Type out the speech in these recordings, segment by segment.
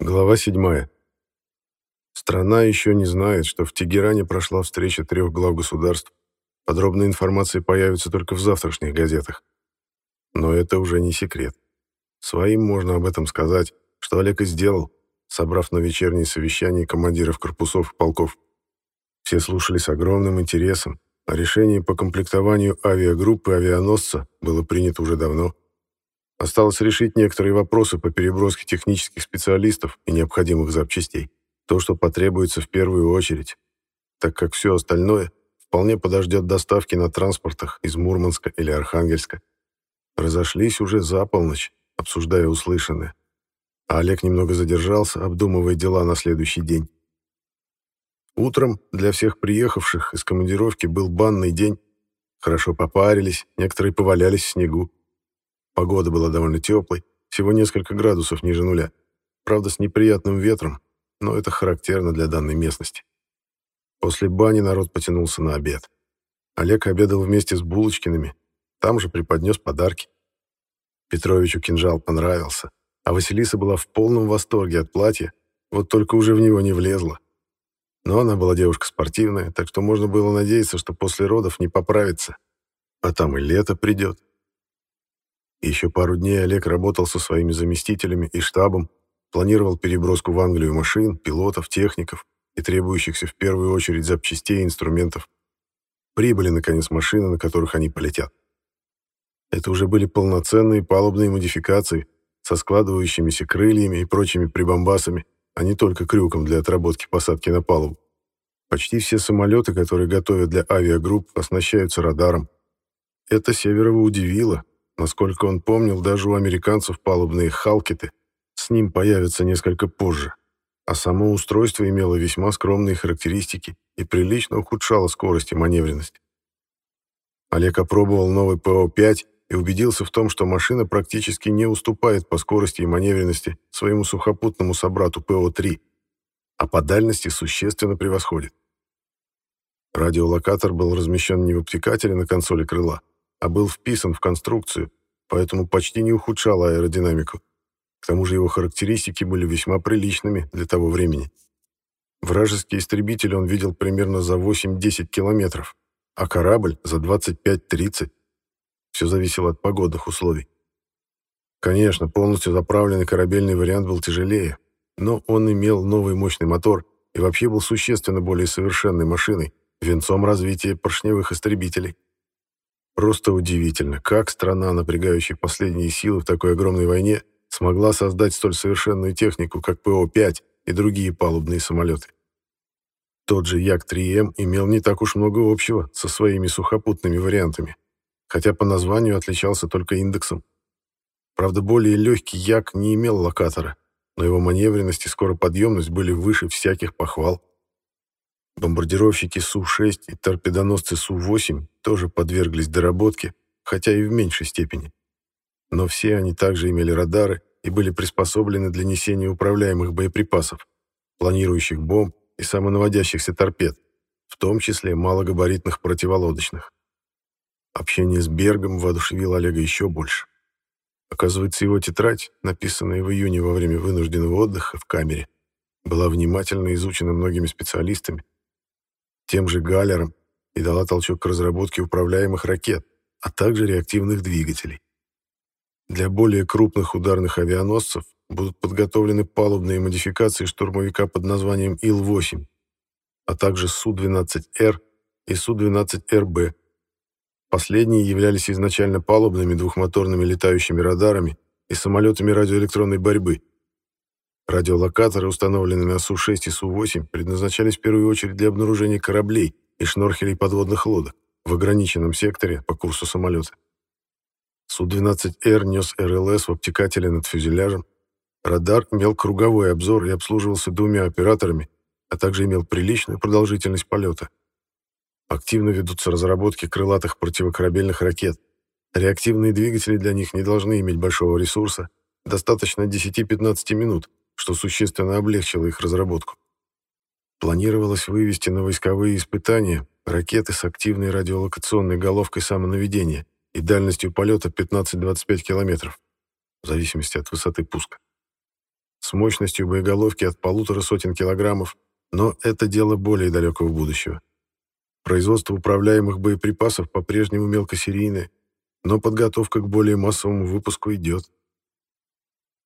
Глава 7. Страна еще не знает, что в Тегеране прошла встреча трех глав государств. Подробная информация появится только в завтрашних газетах. Но это уже не секрет. Своим можно об этом сказать, что Олег и сделал, собрав на вечернее совещание командиров корпусов и полков. Все слушали с огромным интересом, решение по комплектованию авиагруппы авианосца было принято уже давно. Осталось решить некоторые вопросы по переброске технических специалистов и необходимых запчастей. То, что потребуется в первую очередь, так как все остальное вполне подождет доставки на транспортах из Мурманска или Архангельска. Разошлись уже за полночь, обсуждая услышанное. А Олег немного задержался, обдумывая дела на следующий день. Утром для всех приехавших из командировки был банный день. Хорошо попарились, некоторые повалялись в снегу. Погода была довольно теплой, всего несколько градусов ниже нуля. Правда, с неприятным ветром, но это характерно для данной местности. После бани народ потянулся на обед. Олег обедал вместе с Булочкиными, там же преподнес подарки. Петровичу кинжал понравился, а Василиса была в полном восторге от платья, вот только уже в него не влезла. Но она была девушка спортивная, так что можно было надеяться, что после родов не поправится. А там и лето придет. Еще пару дней Олег работал со своими заместителями и штабом, планировал переброску в Англию машин, пилотов, техников и требующихся в первую очередь запчастей и инструментов. Прибыли, наконец, машины, на которых они полетят. Это уже были полноценные палубные модификации со складывающимися крыльями и прочими прибамбасами, а не только крюком для отработки посадки на палубу. Почти все самолеты, которые готовят для авиагрупп, оснащаются радаром. Это Северова удивило, Насколько он помнил, даже у американцев палубные «Халкеты» с ним появятся несколько позже, а само устройство имело весьма скромные характеристики и прилично ухудшало скорость и маневренность. Олег опробовал новый ПО-5 и убедился в том, что машина практически не уступает по скорости и маневренности своему сухопутному собрату ПО-3, а по дальности существенно превосходит. Радиолокатор был размещен не в обтекателе на консоли крыла, а был вписан в конструкцию, поэтому почти не ухудшал аэродинамику. К тому же его характеристики были весьма приличными для того времени. Вражеский истребитель он видел примерно за 8-10 километров, а корабль за 25-30. Все зависело от погодных условий. Конечно, полностью заправленный корабельный вариант был тяжелее, но он имел новый мощный мотор и вообще был существенно более совершенной машиной, венцом развития поршневых истребителей. Просто удивительно, как страна, напрягающая последние силы в такой огромной войне, смогла создать столь совершенную технику, как ПО-5 и другие палубные самолеты. Тот же Як-3М имел не так уж много общего со своими сухопутными вариантами, хотя по названию отличался только индексом. Правда, более легкий Як не имел локатора, но его маневренность и скороподъемность были выше всяких похвал. Бомбардировщики Су-6 и торпедоносцы Су-8 тоже подверглись доработке, хотя и в меньшей степени. Но все они также имели радары и были приспособлены для несения управляемых боеприпасов, планирующих бомб и самонаводящихся торпед, в том числе малогабаритных противолодочных. Общение с Бергом воодушевило Олега еще больше. Оказывается, его тетрадь, написанная в июне во время вынужденного отдыха в камере, была внимательно изучена многими специалистами тем же Галлером и дала толчок к разработке управляемых ракет, а также реактивных двигателей. Для более крупных ударных авианосцев будут подготовлены палубные модификации штурмовика под названием Ил-8, а также Су-12Р и Су-12РБ. Последние являлись изначально палубными двухмоторными летающими радарами и самолетами радиоэлектронной борьбы, Радиолокаторы, установленные на Су-6 и Су-8, предназначались в первую очередь для обнаружения кораблей и шнорхелей подводных лодок в ограниченном секторе по курсу самолета. Су-12Р нес РЛС в обтекателе над фюзеляжем. Радар имел круговой обзор и обслуживался двумя операторами, а также имел приличную продолжительность полета. Активно ведутся разработки крылатых противокорабельных ракет. Реактивные двигатели для них не должны иметь большого ресурса, достаточно 10-15 минут, что существенно облегчило их разработку. Планировалось вывести на войсковые испытания ракеты с активной радиолокационной головкой самонаведения и дальностью полета 15-25 километров, в зависимости от высоты пуска. с мощностью боеголовки от полутора сотен килограммов, но это дело более далекого будущего. Производство управляемых боеприпасов по-прежнему мелкосерийное, но подготовка к более массовому выпуску идет.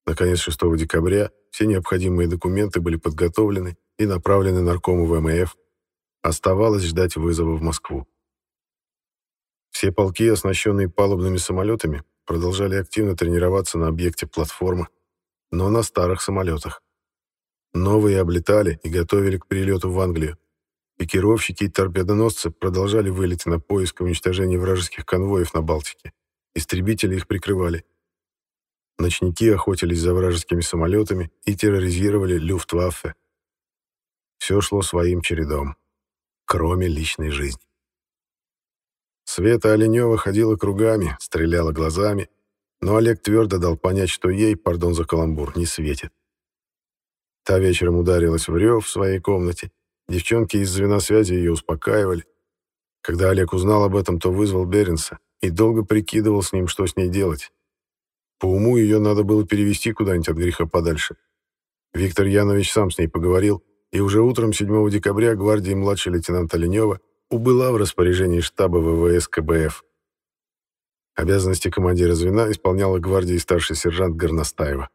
Наконец, 6 декабря все необходимые документы были подготовлены и направлены наркому ВМФ. Оставалось ждать вызова в Москву. Все полки, оснащенные палубными самолетами, продолжали активно тренироваться на объекте платформа, но на старых самолетах. Новые облетали и готовили к прилету в Англию. Пикировщики и торпедоносцы продолжали вылеты на поиск и уничтожение вражеских конвоев на Балтике. Истребители их прикрывали. Ночники охотились за вражескими самолетами и терроризировали Люфтваффе. Все шло своим чередом, кроме личной жизни. Света Оленева ходила кругами, стреляла глазами, но Олег твердо дал понять, что ей, пардон за каламбур, не светит. Та вечером ударилась в рев в своей комнате. Девчонки из звена связи ее успокаивали. Когда Олег узнал об этом, то вызвал Беренса и долго прикидывал с ним, что с ней делать. По уму ее надо было перевести куда-нибудь от греха подальше. Виктор Янович сам с ней поговорил, и уже утром 7 декабря гвардии младший лейтенант Оленева убыла в распоряжении штаба ВВС КБФ. Обязанности командира звена исполняла гвардии старший сержант Горностаева.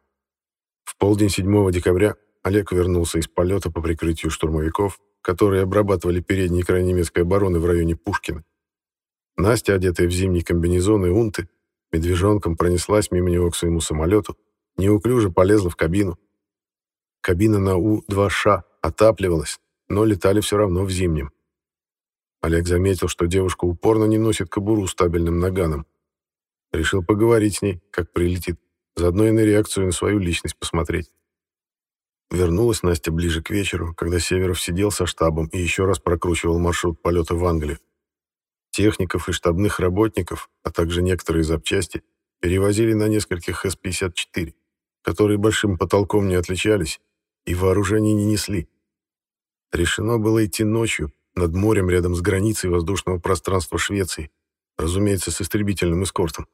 В полдень 7 декабря Олег вернулся из полета по прикрытию штурмовиков, которые обрабатывали передний край немецкой обороны в районе Пушкина. Настя, одетая в зимний комбинезон и унты, медвежонком пронеслась мимо него к своему самолету, неуклюже полезла в кабину. Кабина на У-2Ш отапливалась, но летали все равно в зимнем. Олег заметил, что девушка упорно не носит кобуру с табельным наганом. Решил поговорить с ней, как прилетит, заодно и на реакцию на свою личность посмотреть. Вернулась Настя ближе к вечеру, когда Северов сидел со штабом и еще раз прокручивал маршрут полета в Англию. Техников и штабных работников, а также некоторые запчасти, перевозили на нескольких С-54, которые большим потолком не отличались и вооружений не несли. Решено было идти ночью, над морем рядом с границей воздушного пространства Швеции, разумеется, с истребительным эскортом.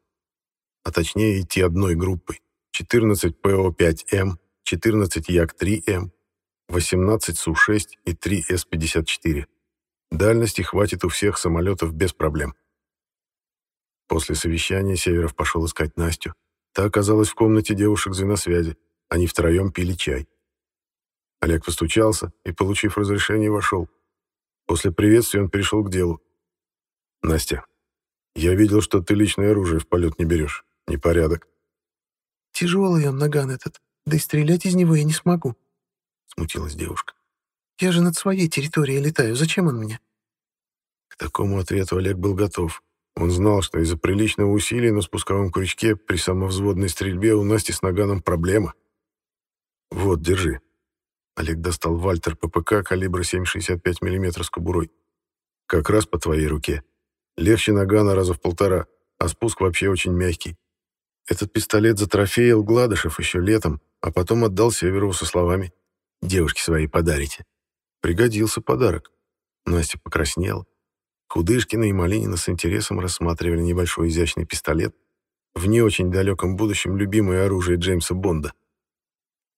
А точнее идти одной группой. 14 ПО-5М, 14 Як-3М, 18 Су-6 и 3 С-54. Дальности хватит у всех самолетов без проблем. После совещания Северов пошел искать Настю. Та оказалась в комнате девушек звеносвязи. Они втроем пили чай. Олег постучался и, получив разрешение, вошел. После приветствия он перешел к делу. «Настя, я видел, что ты личное оружие в полет не берешь. Непорядок». «Тяжелый он, наган этот, да и стрелять из него я не смогу», — смутилась девушка. «Я же над своей территорией летаю, зачем он мне?» К такому ответу Олег был готов. Он знал, что из-за приличного усилия на спусковом крючке при самовзводной стрельбе у Насти с наганом проблема. «Вот, держи». Олег достал Вальтер ППК калибра 7,65 мм с кобурой. «Как раз по твоей руке. Легче нагана раза в полтора, а спуск вообще очень мягкий. Этот пистолет затрофеял Гладышев еще летом, а потом отдал Северову со словами «Девушке своей подарите». Пригодился подарок. Настя покраснела. Худышкина и Малинина с интересом рассматривали небольшой изящный пистолет, в не очень далеком будущем любимое оружие Джеймса Бонда.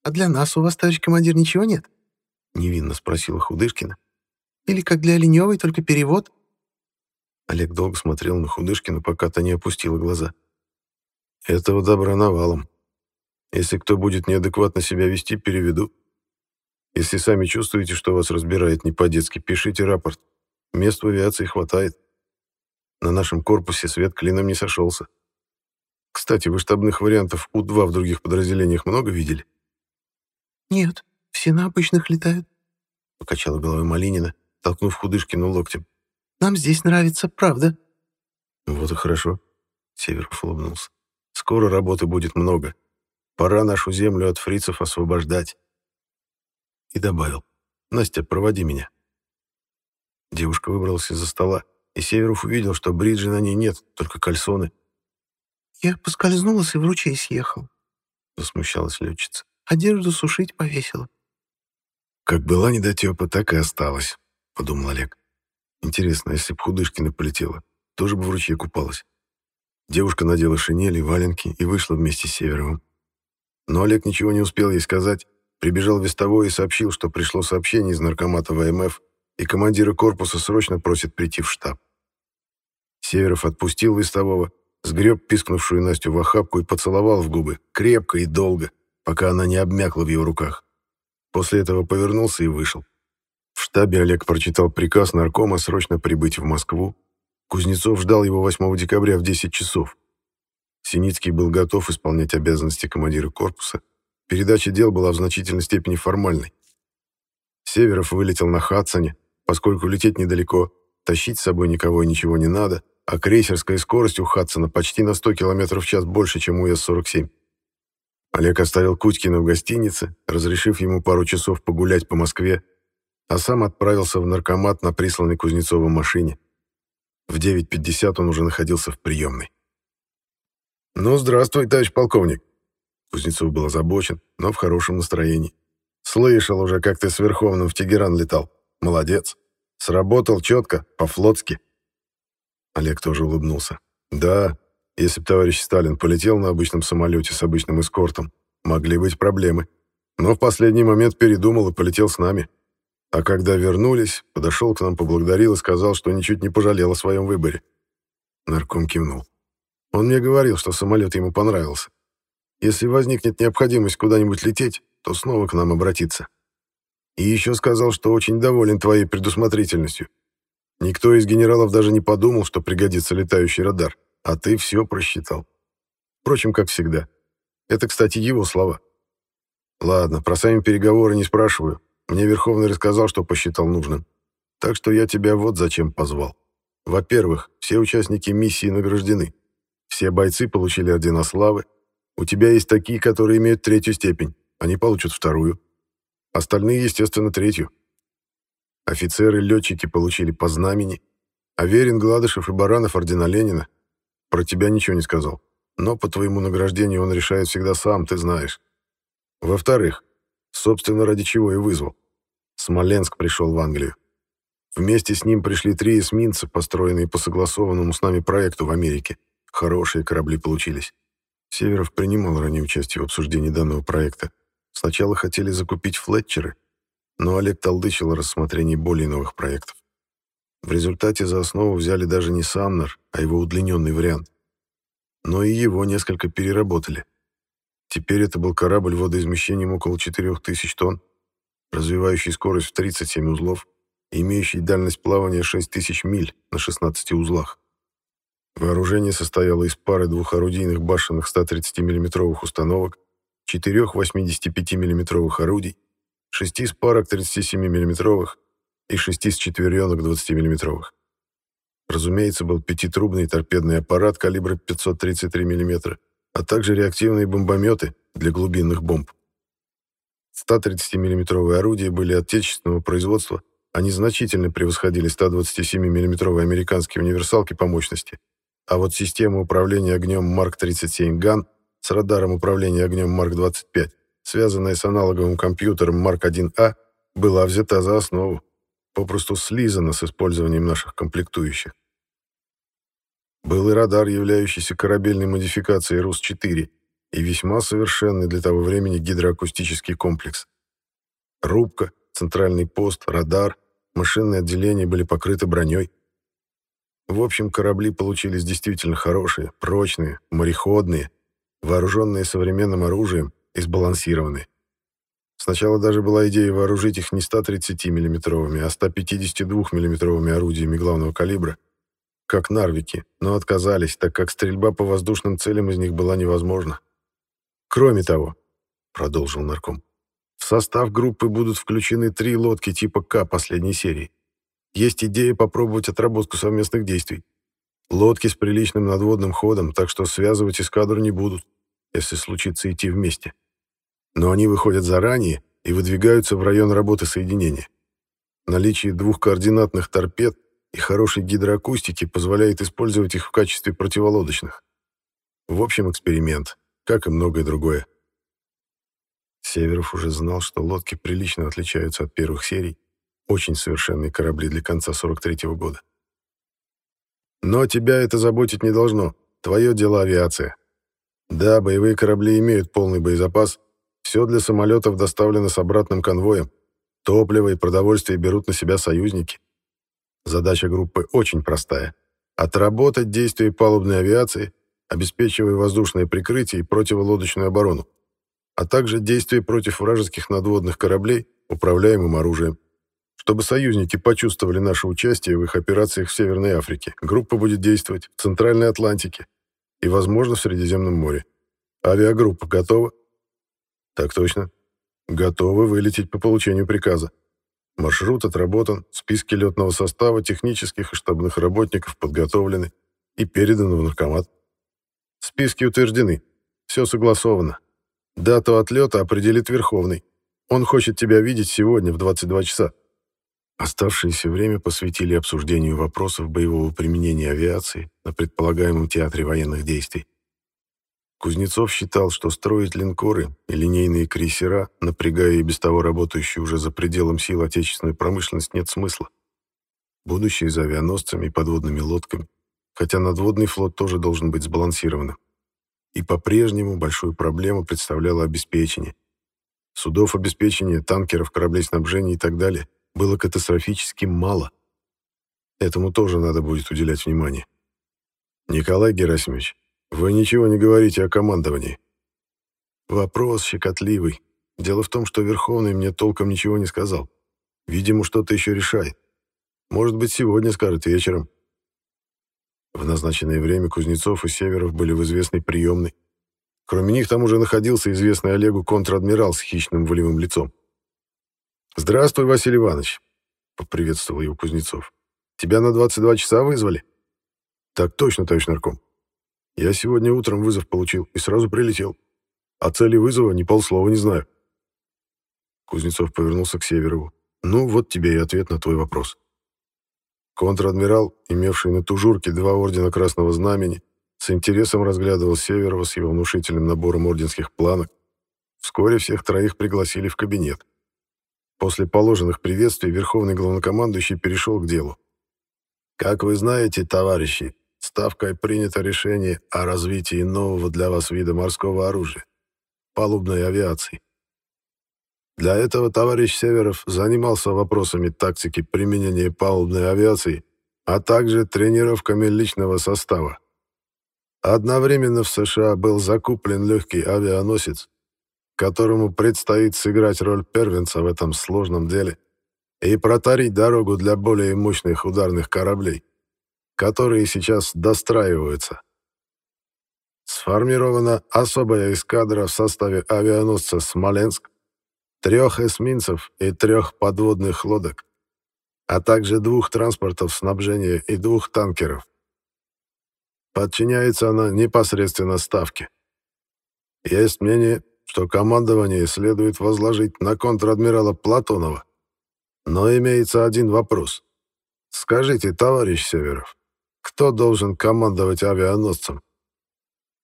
«А для нас у вас, товарищ командир, ничего нет?» — невинно спросила Худышкина. «Или как для Оленевой, только перевод?» Олег долго смотрел на Худышкину, пока та не опустила глаза. «Этого добра навалом. Если кто будет неадекватно себя вести, переведу. Если сами чувствуете, что вас разбирает не по-детски, пишите рапорт. Мест в авиации хватает. На нашем корпусе свет клином не сошелся. Кстати, вы штабных вариантов У-2 в других подразделениях много видели? «Нет, все на обычных летают», — покачала головой Малинина, толкнув Худышкину локтем. «Нам здесь нравится, правда». «Вот и хорошо», — Северов улыбнулся. «Скоро работы будет много. Пора нашу землю от фрицев освобождать». И добавил. «Настя, проводи меня». Девушка выбралась из-за стола, и Северов увидел, что бриджи на ней нет, только кальсоны. «Я поскользнулась и в ручей съехал», — засмущалась летчица. Одежду сушить повесила. «Как была недотепа, так и осталась», — подумал Олег. «Интересно, если б Худышкина полетела, тоже бы в ручье купалась». Девушка надела шинели, валенки и вышла вместе с Северовым. Но Олег ничего не успел ей сказать, прибежал вестовой и сообщил, что пришло сообщение из наркомата ВМФ, и командира корпуса срочно просит прийти в штаб. Северов отпустил вестового, сгреб пискнувшую Настю в охапку и поцеловал в губы, крепко и долго, пока она не обмякла в его руках. После этого повернулся и вышел. В штабе Олег прочитал приказ наркома срочно прибыть в Москву. Кузнецов ждал его 8 декабря в 10 часов. Синицкий был готов исполнять обязанности командира корпуса. Передача дел была в значительной степени формальной. Северов вылетел на Хадсоне, поскольку лететь недалеко, тащить с собой никого и ничего не надо, а крейсерская скорость у Хадсона почти на 100 км в час больше, чем у С-47. Олег оставил Кутькина в гостинице, разрешив ему пару часов погулять по Москве, а сам отправился в наркомат на присланной Кузнецовым машине. В 9.50 он уже находился в приемной. «Ну, здравствуй, товарищ полковник!» Кузнецов был озабочен, но в хорошем настроении. «Слышал уже, как ты с Верховным в Тегеран летал. Молодец. Сработал четко, по-флотски». Олег тоже улыбнулся. «Да, если бы товарищ Сталин полетел на обычном самолете с обычным эскортом, могли быть проблемы. Но в последний момент передумал и полетел с нами. А когда вернулись, подошел к нам, поблагодарил и сказал, что ничуть не пожалел о своем выборе. Нарком кивнул. Он мне говорил, что самолет ему понравился. Если возникнет необходимость куда-нибудь лететь, то снова к нам обратиться. И еще сказал, что очень доволен твоей предусмотрительностью. Никто из генералов даже не подумал, что пригодится летающий радар, а ты все просчитал. Впрочем, как всегда. Это, кстати, его слова. Ладно, про сами переговоры не спрашиваю. Мне Верховный рассказал, что посчитал нужным. Так что я тебя вот зачем позвал. Во-первых, все участники миссии награждены. Все бойцы получили ордена славы. У тебя есть такие, которые имеют третью степень. Они получат вторую. Остальные, естественно, третью. Офицеры летчики получили по знамени. Аверин, Гладышев и Баранов ордена Ленина. Про тебя ничего не сказал. Но по твоему награждению он решает всегда сам, ты знаешь. Во-вторых, собственно, ради чего и вызвал. Смоленск пришел в Англию. Вместе с ним пришли три эсминца, построенные по согласованному с нами проекту в Америке. Хорошие корабли получились. Северов принимал ранее участие в обсуждении данного проекта. Сначала хотели закупить флетчеры, но Олег толдычил о рассмотрении более новых проектов. В результате за основу взяли даже не Самнер, а его удлиненный вариант. Но и его несколько переработали. Теперь это был корабль водоизмещением около 4000 тонн, развивающий скорость в 37 узлов имеющий дальность плавания 6000 миль на 16 узлах. Вооружение состояло из пары двухорудийных башенных 130 миллиметровых установок, четырех 85 миллиметровых орудий, шести спарок 37 миллиметровых и шести с четверенок 20 миллиметровых. Разумеется, был пятитрубный торпедный аппарат калибра 533 мм, а также реактивные бомбометы для глубинных бомб. 130 миллиметровые орудия были отечественного производства, они значительно превосходили 127 миллиметровые американские универсалки по мощности, а вот система управления огнем Марк-37 ГАН с радаром управления огнем Марк-25, связанная с аналоговым компьютером Марк-1А, была взята за основу, попросту слизана с использованием наших комплектующих. Был и радар, являющийся корабельной модификацией РУС-4 и весьма совершенный для того времени гидроакустический комплекс. Рубка, центральный пост, радар, машинные отделения были покрыты броней. В общем, корабли получились действительно хорошие, прочные, мореходные, вооруженные современным оружием и сбалансированные. Сначала даже была идея вооружить их не 130 миллиметровыми, а 152 миллиметровыми орудиями главного калибра, как «Нарвики», но отказались, так как стрельба по воздушным целям из них была невозможна. «Кроме того», — продолжил нарком, — «в состав группы будут включены три лодки типа К последней серии. Есть идея попробовать отработку совместных действий. Лодки с приличным надводным ходом, так что связывать эскадру не будут, если случится идти вместе. Но они выходят заранее и выдвигаются в район работы соединения. Наличие двух координатных торпед и хорошей гидроакустики позволяет использовать их в качестве противолодочных. В общем, эксперимент, как и многое другое. Северов уже знал, что лодки прилично отличаются от первых серий, очень совершенные корабли для конца 43-го года. Но тебя это заботить не должно. Твое дело авиация. Да, боевые корабли имеют полный боезапас, все для самолетов доставлено с обратным конвоем, топливо и продовольствие берут на себя союзники. Задача группы очень простая — отработать действия палубной авиации, обеспечивая воздушное прикрытие и противолодочную оборону, а также действия против вражеских надводных кораблей управляемым оружием. Чтобы союзники почувствовали наше участие в их операциях в Северной Африке, группа будет действовать в Центральной Атлантике и, возможно, в Средиземном море. Авиагруппа готова? Так точно. Готовы вылететь по получению приказа. Маршрут отработан, списки летного состава, технических и штабных работников подготовлены и переданы в наркомат. Списки утверждены. Все согласовано. Дату отлета определит Верховный. Он хочет тебя видеть сегодня в 22 часа. Оставшееся время посвятили обсуждению вопросов боевого применения авиации на предполагаемом театре военных действий. Кузнецов считал, что строить линкоры и линейные крейсера, напрягая и без того работающую уже за пределом сил отечественную промышленность, нет смысла. Будущее за авианосцами и подводными лодками, хотя надводный флот тоже должен быть сбалансированным. И по-прежнему большую проблему представляло обеспечение. Судов обеспечения, танкеров, кораблей снабжения и так далее было катастрофически мало. Этому тоже надо будет уделять внимание. Николай Герасимович, вы ничего не говорите о командовании. Вопрос щекотливый. Дело в том, что Верховный мне толком ничего не сказал. Видимо, что-то еще решает. Может быть, сегодня скажет вечером. В назначенное время Кузнецов и Северов были в известной приемной. Кроме них там уже находился известный Олегу контр-адмирал с хищным волевым лицом. «Здравствуй, Василий Иванович», — поприветствовал его Кузнецов. «Тебя на 22 часа вызвали?» «Так точно, товарищ нарком. Я сегодня утром вызов получил и сразу прилетел. О цели вызова ни полслова не знаю». Кузнецов повернулся к Северову. «Ну, вот тебе и ответ на твой вопрос». Контр-адмирал, имевший на тужурке два ордена Красного Знамени, с интересом разглядывал Северова с его внушительным набором орденских планок. Вскоре всех троих пригласили в кабинет. После положенных приветствий Верховный Главнокомандующий перешел к делу. «Как вы знаете, товарищи, Ставкой принято решение о развитии нового для вас вида морского оружия — палубной авиации. Для этого товарищ Северов занимался вопросами тактики применения палубной авиации, а также тренировками личного состава. Одновременно в США был закуплен легкий авианосец, которому предстоит сыграть роль первенца в этом сложном деле и протарить дорогу для более мощных ударных кораблей, которые сейчас достраиваются. Сформирована особая эскадра в составе авианосца «Смоленск», трех эсминцев и трех подводных лодок, а также двух транспортов снабжения и двух танкеров. Подчиняется она непосредственно Ставке. Есть мнение, что командование следует возложить на контр-адмирала Платонова. Но имеется один вопрос. Скажите, товарищ Северов, кто должен командовать авианосцем?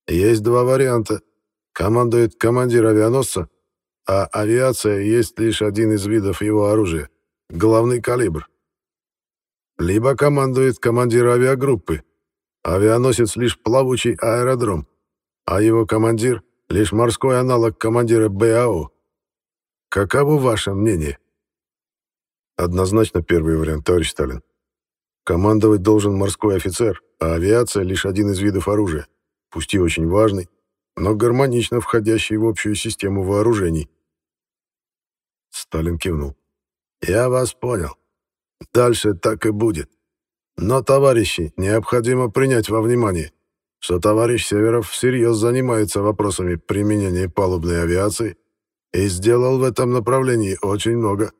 Есть два варианта. Командует командир авианосца, а авиация есть лишь один из видов его оружия — главный калибр. Либо командует командир авиагруппы, авианосец лишь плавучий аэродром, а его командир — лишь морской аналог командира БАО. Каково ваше мнение? Однозначно первый вариант, товарищ Сталин. Командовать должен морской офицер, а авиация — лишь один из видов оружия, пусть и очень важный, но гармонично входящий в общую систему вооружений. Сталин кивнул. «Я вас понял. Дальше так и будет. Но, товарищи, необходимо принять во внимание, что товарищ Северов всерьез занимается вопросами применения палубной авиации и сделал в этом направлении очень много.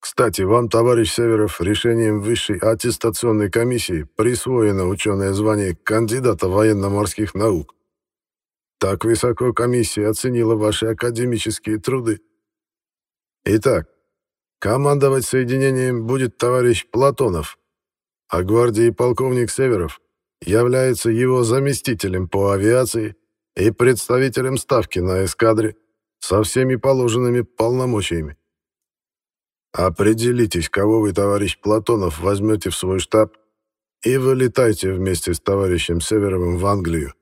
Кстати, вам, товарищ Северов, решением Высшей аттестационной комиссии присвоено ученое звание кандидата военно-морских наук. Так высоко комиссия оценила ваши академические труды. Итак, командовать соединением будет товарищ Платонов, а гвардии полковник Северов является его заместителем по авиации и представителем ставки на эскадре со всеми положенными полномочиями. Определитесь, кого вы, товарищ Платонов, возьмете в свой штаб и вылетайте вместе с товарищем Северовым в Англию.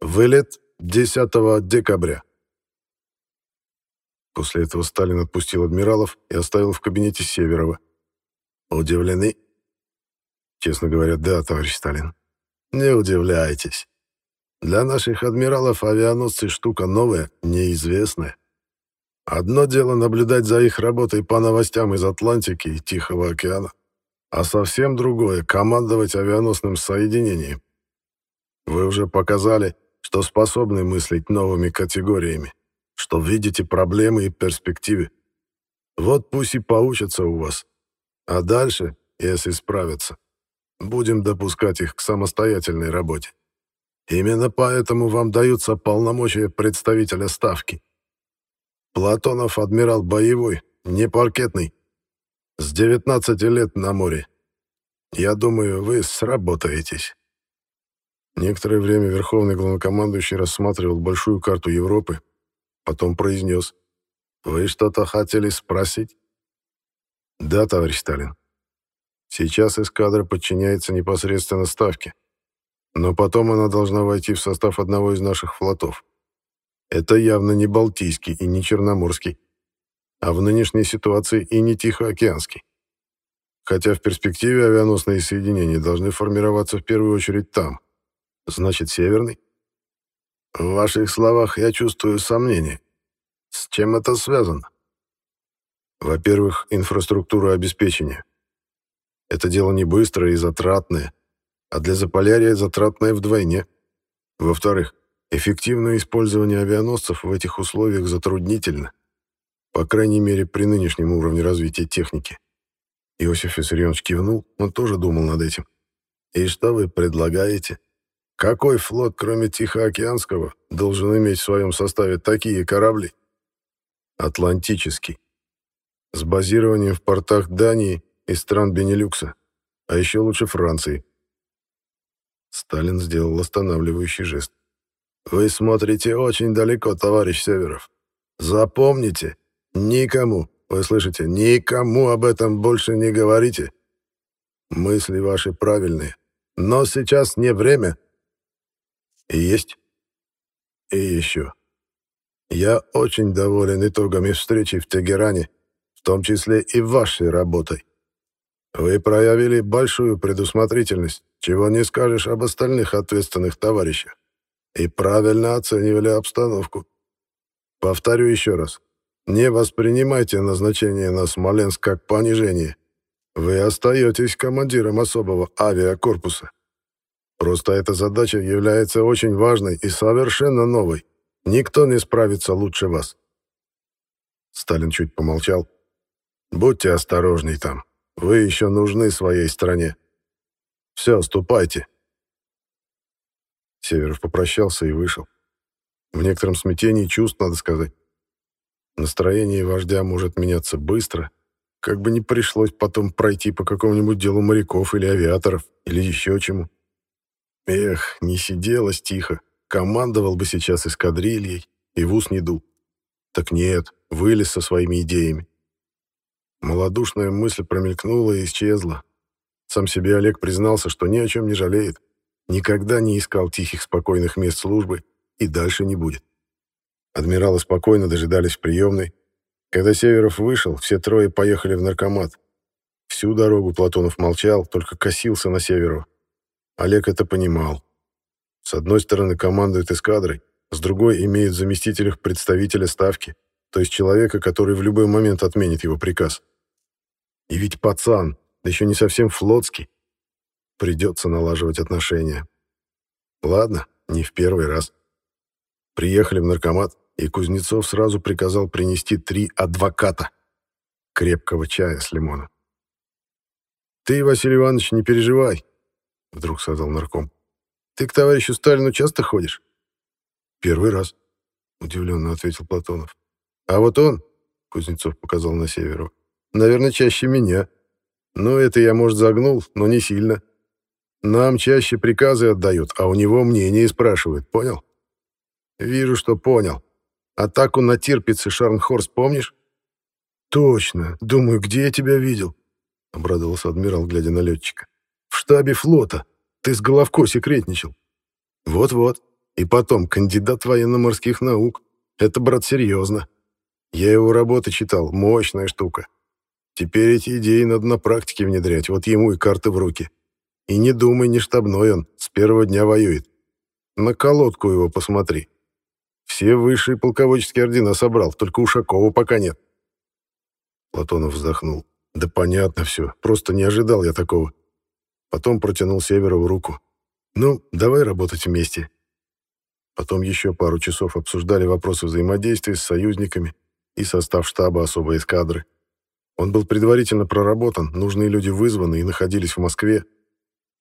Вылет 10 декабря. После этого Сталин отпустил адмиралов и оставил в кабинете Северова. Удивлены? Честно говоря, да, товарищ Сталин. Не удивляйтесь. Для наших адмиралов авианосцы штука новая, неизвестная. Одно дело наблюдать за их работой по новостям из Атлантики и Тихого океана, а совсем другое — командовать авианосным соединением. Вы уже показали, что способны мыслить новыми категориями, что видите проблемы и перспективы. Вот пусть и поучатся у вас. А дальше, если справятся, будем допускать их к самостоятельной работе. Именно поэтому вам даются полномочия представителя Ставки. Платонов адмирал боевой, не паркетный. С 19 лет на море. Я думаю, вы сработаетесь. Некоторое время Верховный Главнокомандующий рассматривал большую карту Европы, потом произнес. «Вы что-то хотели спросить?» «Да, товарищ Сталин. Сейчас эскадра подчиняется непосредственно Ставке, но потом она должна войти в состав одного из наших флотов. Это явно не Балтийский и не Черноморский, а в нынешней ситуации и не Тихоокеанский. Хотя в перспективе авианосные соединения должны формироваться в первую очередь там. Значит, Северный? В ваших словах я чувствую сомнение. С чем это связано? Во-первых, инфраструктура обеспечения. Это дело не быстрое и затратное, а для Заполярья затратное вдвойне. Во-вторых, Эффективное использование авианосцев в этих условиях затруднительно, по крайней мере, при нынешнем уровне развития техники. Иосиф Виссарионович кивнул, он тоже думал над этим. «И что вы предлагаете? Какой флот, кроме Тихоокеанского, должен иметь в своем составе такие корабли?» «Атлантический. С базированием в портах Дании и стран Бенилюкса, а еще лучше Франции». Сталин сделал останавливающий жест. Вы смотрите очень далеко, товарищ Северов. Запомните, никому, вы слышите, никому об этом больше не говорите. Мысли ваши правильные, но сейчас не время. И есть. И еще. Я очень доволен итогами встречи в Тегеране, в том числе и вашей работой. Вы проявили большую предусмотрительность, чего не скажешь об остальных ответственных товарищах и правильно оценивали обстановку. Повторю еще раз. Не воспринимайте назначение на Смоленск как понижение. Вы остаетесь командиром особого авиакорпуса. Просто эта задача является очень важной и совершенно новой. Никто не справится лучше вас. Сталин чуть помолчал. Будьте осторожней там. Вы еще нужны своей стране. Все, ступайте. Северов попрощался и вышел. В некотором смятении чувств, надо сказать. Настроение вождя может меняться быстро, как бы не пришлось потом пройти по какому-нибудь делу моряков или авиаторов, или еще чему. Эх, не сиделось тихо, командовал бы сейчас эскадрильей и в ус не дул. Так нет, вылез со своими идеями. Молодушная мысль промелькнула и исчезла. Сам себе Олег признался, что ни о чем не жалеет. Никогда не искал тихих, спокойных мест службы и дальше не будет. Адмиралы спокойно дожидались в приемной. Когда Северов вышел, все трое поехали в наркомат. Всю дорогу Платонов молчал, только косился на Северова. Олег это понимал. С одной стороны командует эскадрой, с другой имеет в заместителях представителя ставки, то есть человека, который в любой момент отменит его приказ. И ведь пацан, да еще не совсем флотский, Придется налаживать отношения. Ладно, не в первый раз. Приехали в наркомат, и Кузнецов сразу приказал принести три адвоката крепкого чая с лимоном. «Ты, Василий Иванович, не переживай», — вдруг сказал нарком. «Ты к товарищу Сталину часто ходишь?» «Первый раз», — удивленно ответил Платонов. «А вот он», — Кузнецов показал на Северу, — «наверное, чаще меня. Ну, это я, может, загнул, но не сильно. Нам чаще приказы отдают, а у него мнение спрашивают, понял? Вижу, что понял. Атаку на Тирпиц и Шарнхорст помнишь? Точно. Думаю, где я тебя видел? Обрадовался адмирал, глядя на летчика. В штабе флота. Ты с Головко секретничал. Вот-вот. И потом, кандидат военно-морских наук. Это, брат, серьезно. Я его работы читал, мощная штука. Теперь эти идеи надо на практике внедрять, вот ему и карты в руки. И не думай, не штабной он, с первого дня воюет. На колодку его посмотри. Все высшие полководческие ордена собрал, только Ушакова пока нет. Платонов вздохнул. Да понятно все, просто не ожидал я такого. Потом протянул Северову руку. Ну, давай работать вместе. Потом еще пару часов обсуждали вопросы взаимодействия с союзниками и состав штаба особой эскадры. Он был предварительно проработан, нужные люди вызваны и находились в Москве.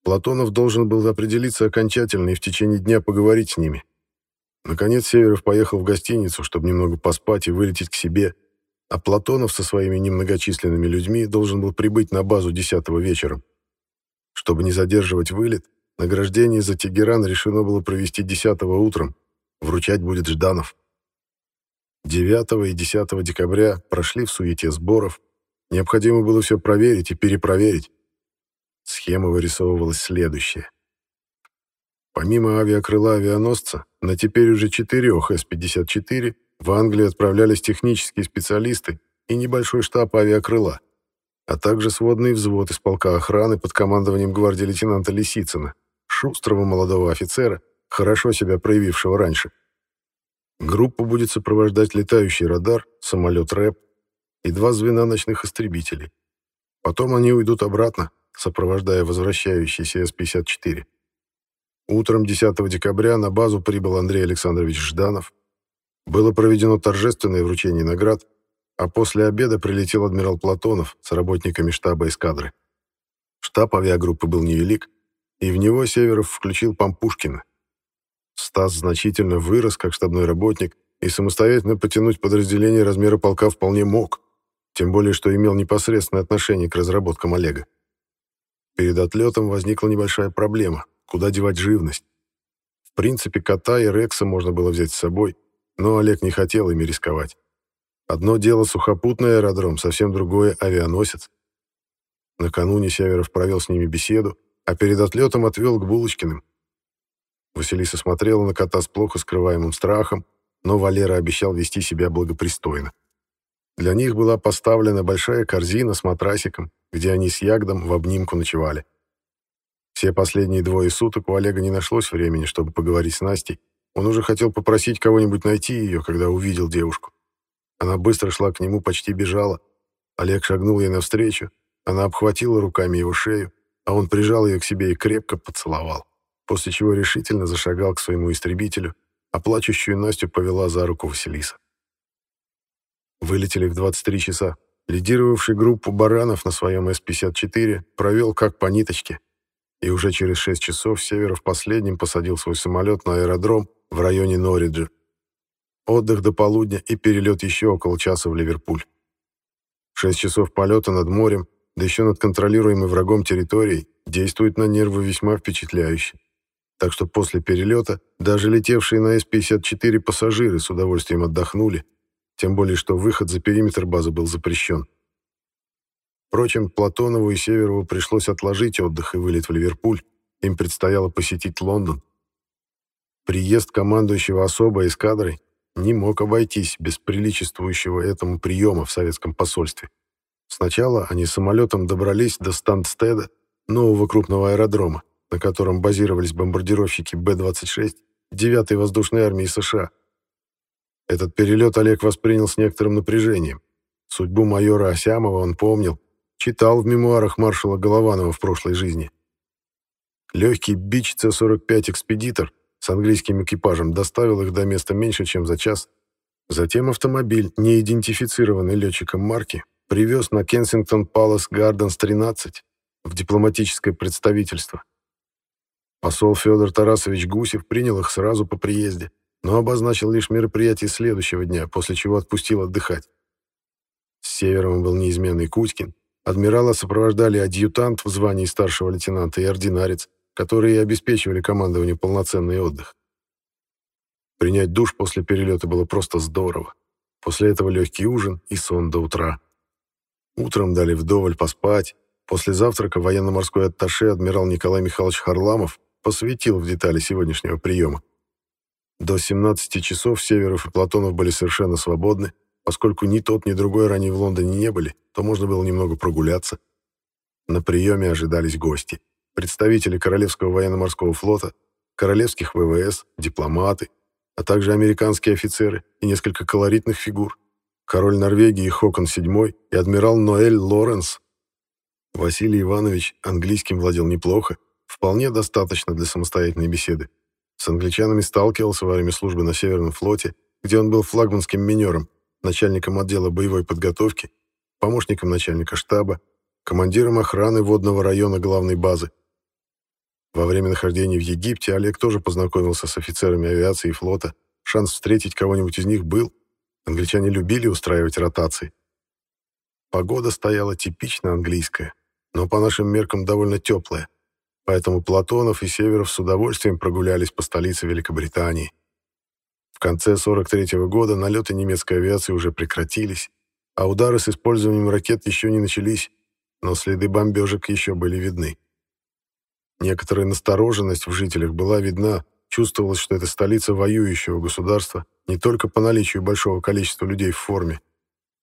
Платонов должен был определиться окончательно и в течение дня поговорить с ними. Наконец Северов поехал в гостиницу, чтобы немного поспать и вылететь к себе, а Платонов со своими немногочисленными людьми должен был прибыть на базу 10 вечером. Чтобы не задерживать вылет, награждение за Тегеран решено было провести 10 утром, вручать будет Жданов. 9 и 10 декабря прошли в суете сборов, необходимо было все проверить и перепроверить. Схема вырисовывалась следующая. Помимо авиакрыла авианосца, на теперь уже четырех С-54 в Англию отправлялись технические специалисты и небольшой штаб авиакрыла, а также сводный взвод из полка охраны под командованием гвардии лейтенанта Лисицына, шустрого молодого офицера, хорошо себя проявившего раньше. Группу будет сопровождать летающий радар, самолет РЭП и два звена ночных истребителей. Потом они уйдут обратно, сопровождая возвращающийся С-54. Утром 10 декабря на базу прибыл Андрей Александрович Жданов. Было проведено торжественное вручение наград, а после обеда прилетел адмирал Платонов с работниками штаба эскадры. Штаб авиагруппы был невелик, и в него Северов включил Пампушкина. Стас значительно вырос как штабной работник и самостоятельно потянуть подразделение размера полка вполне мог, тем более что имел непосредственное отношение к разработкам Олега. Перед отлетом возникла небольшая проблема Куда девать живность? В принципе, кота и Рекса можно было взять с собой, но Олег не хотел ими рисковать. Одно дело сухопутный аэродром, совсем другое — авианосец. Накануне Северов провел с ними беседу, а перед отлетом отвел к Булочкиным. Василиса смотрела на кота с плохо скрываемым страхом, но Валера обещал вести себя благопристойно. Для них была поставлена большая корзина с матрасиком, где они с Ягдом в обнимку ночевали. Все последние двое суток у Олега не нашлось времени, чтобы поговорить с Настей. Он уже хотел попросить кого-нибудь найти ее, когда увидел девушку. Она быстро шла к нему, почти бежала. Олег шагнул ей навстречу. Она обхватила руками его шею, а он прижал ее к себе и крепко поцеловал, после чего решительно зашагал к своему истребителю, а плачущую Настю повела за руку Василиса. Вылетели в 23 часа. Лидировавший группу баранов на своем С-54 провел как по ниточке, и уже через 6 часов Северов последним посадил свой самолет на аэродром в районе Норриджа. Отдых до полудня и перелет еще около часа в Ливерпуль. Шесть часов полета над морем, да еще над контролируемой врагом территорией, действует на нервы весьма впечатляюще. Так что после перелета даже летевшие на С-54 пассажиры с удовольствием отдохнули, тем более что выход за периметр базы был запрещен. Впрочем, Платонову и Северову пришлось отложить отдых и вылет в Ливерпуль. Им предстояло посетить Лондон. Приезд командующего особой эскадрой не мог обойтись без приличествующего этому приема в советском посольстве. Сначала они самолетом добрались до Стандстеда, нового крупного аэродрома, на котором базировались бомбардировщики Б-26 9-й воздушной армии США. Этот перелет Олег воспринял с некоторым напряжением. Судьбу майора Осямова он помнил Читал в мемуарах маршала Голованова в прошлой жизни. Легкий бич С-45 «Экспедитор» с английским экипажем доставил их до места меньше, чем за час. Затем автомобиль, не идентифицированный летчиком марки, привез на Кенсингтон Палас Гарденс 13 в дипломатическое представительство. Посол Федор Тарасович Гусев принял их сразу по приезде, но обозначил лишь мероприятие следующего дня, после чего отпустил отдыхать. С севером был неизменный Кузькин, Адмирала сопровождали адъютант в звании старшего лейтенанта и ординарец, которые обеспечивали командованию полноценный отдых. Принять душ после перелета было просто здорово. После этого легкий ужин и сон до утра. Утром дали вдоволь поспать. После завтрака военно-морской атташе адмирал Николай Михайлович Харламов посвятил в детали сегодняшнего приема. До 17 часов Северов и Платонов были совершенно свободны, поскольку ни тот, ни другой ранее в Лондоне не были, то можно было немного прогуляться. На приеме ожидались гости. Представители Королевского военно-морского флота, королевских ВВС, дипломаты, а также американские офицеры и несколько колоритных фигур. Король Норвегии Хокон VII и адмирал Ноэль Лоренс. Василий Иванович английским владел неплохо, вполне достаточно для самостоятельной беседы. С англичанами сталкивался во время службы на Северном флоте, где он был флагманским минером, начальником отдела боевой подготовки, помощником начальника штаба, командиром охраны водного района главной базы. Во время нахождения в Египте Олег тоже познакомился с офицерами авиации и флота. Шанс встретить кого-нибудь из них был. Англичане любили устраивать ротации. Погода стояла типично английская, но по нашим меркам довольно теплая. Поэтому Платонов и Северов с удовольствием прогулялись по столице Великобритании. В конце 43 -го года налеты немецкой авиации уже прекратились, а удары с использованием ракет еще не начались, но следы бомбежек еще были видны. Некоторая настороженность в жителях была видна, чувствовалось, что это столица воюющего государства не только по наличию большого количества людей в форме,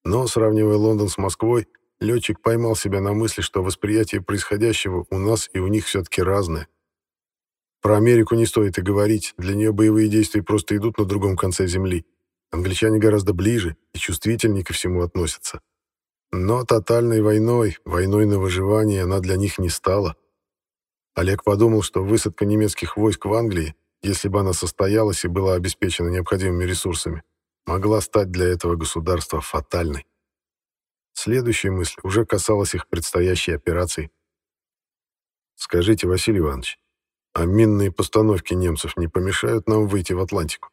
но, сравнивая Лондон с Москвой, летчик поймал себя на мысли, что восприятие происходящего у нас и у них все-таки разное. Про Америку не стоит и говорить, для нее боевые действия просто идут на другом конце земли. Англичане гораздо ближе и чувствительнее ко всему относятся. Но тотальной войной, войной на выживание она для них не стала. Олег подумал, что высадка немецких войск в Англии, если бы она состоялась и была обеспечена необходимыми ресурсами, могла стать для этого государства фатальной. Следующая мысль уже касалась их предстоящей операции. «Скажите, Василий Иванович, а минные постановки немцев не помешают нам выйти в Атлантику?»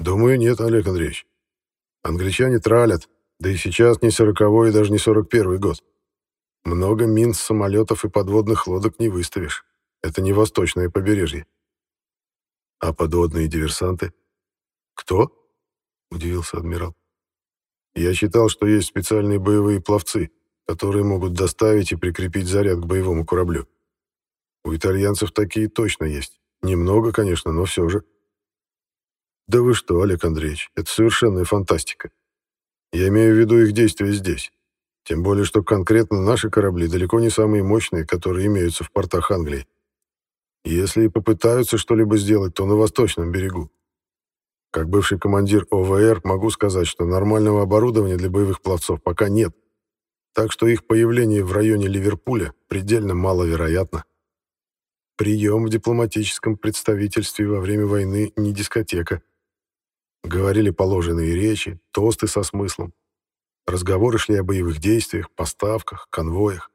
«Думаю, нет, Олег Андреевич. Англичане тралят, да и сейчас не сороковой и даже не сорок первый год. Много мин с самолетов и подводных лодок не выставишь. Это не восточное побережье. А подводные диверсанты? Кто? Удивился адмирал. Я считал, что есть специальные боевые пловцы, которые могут доставить и прикрепить заряд к боевому кораблю. У итальянцев такие точно есть. Немного, конечно, но все же. Да вы что, Олег Андреевич, это совершенная фантастика. Я имею в виду их действия здесь. Тем более, что конкретно наши корабли далеко не самые мощные, которые имеются в портах Англии. Если и попытаются что-либо сделать, то на восточном берегу. Как бывший командир ОВР могу сказать, что нормального оборудования для боевых пловцов пока нет. Так что их появление в районе Ливерпуля предельно маловероятно. Прием в дипломатическом представительстве во время войны не дискотека. Говорили положенные речи, тосты со смыслом, Разговоры шли о боевых действиях, поставках, конвоях.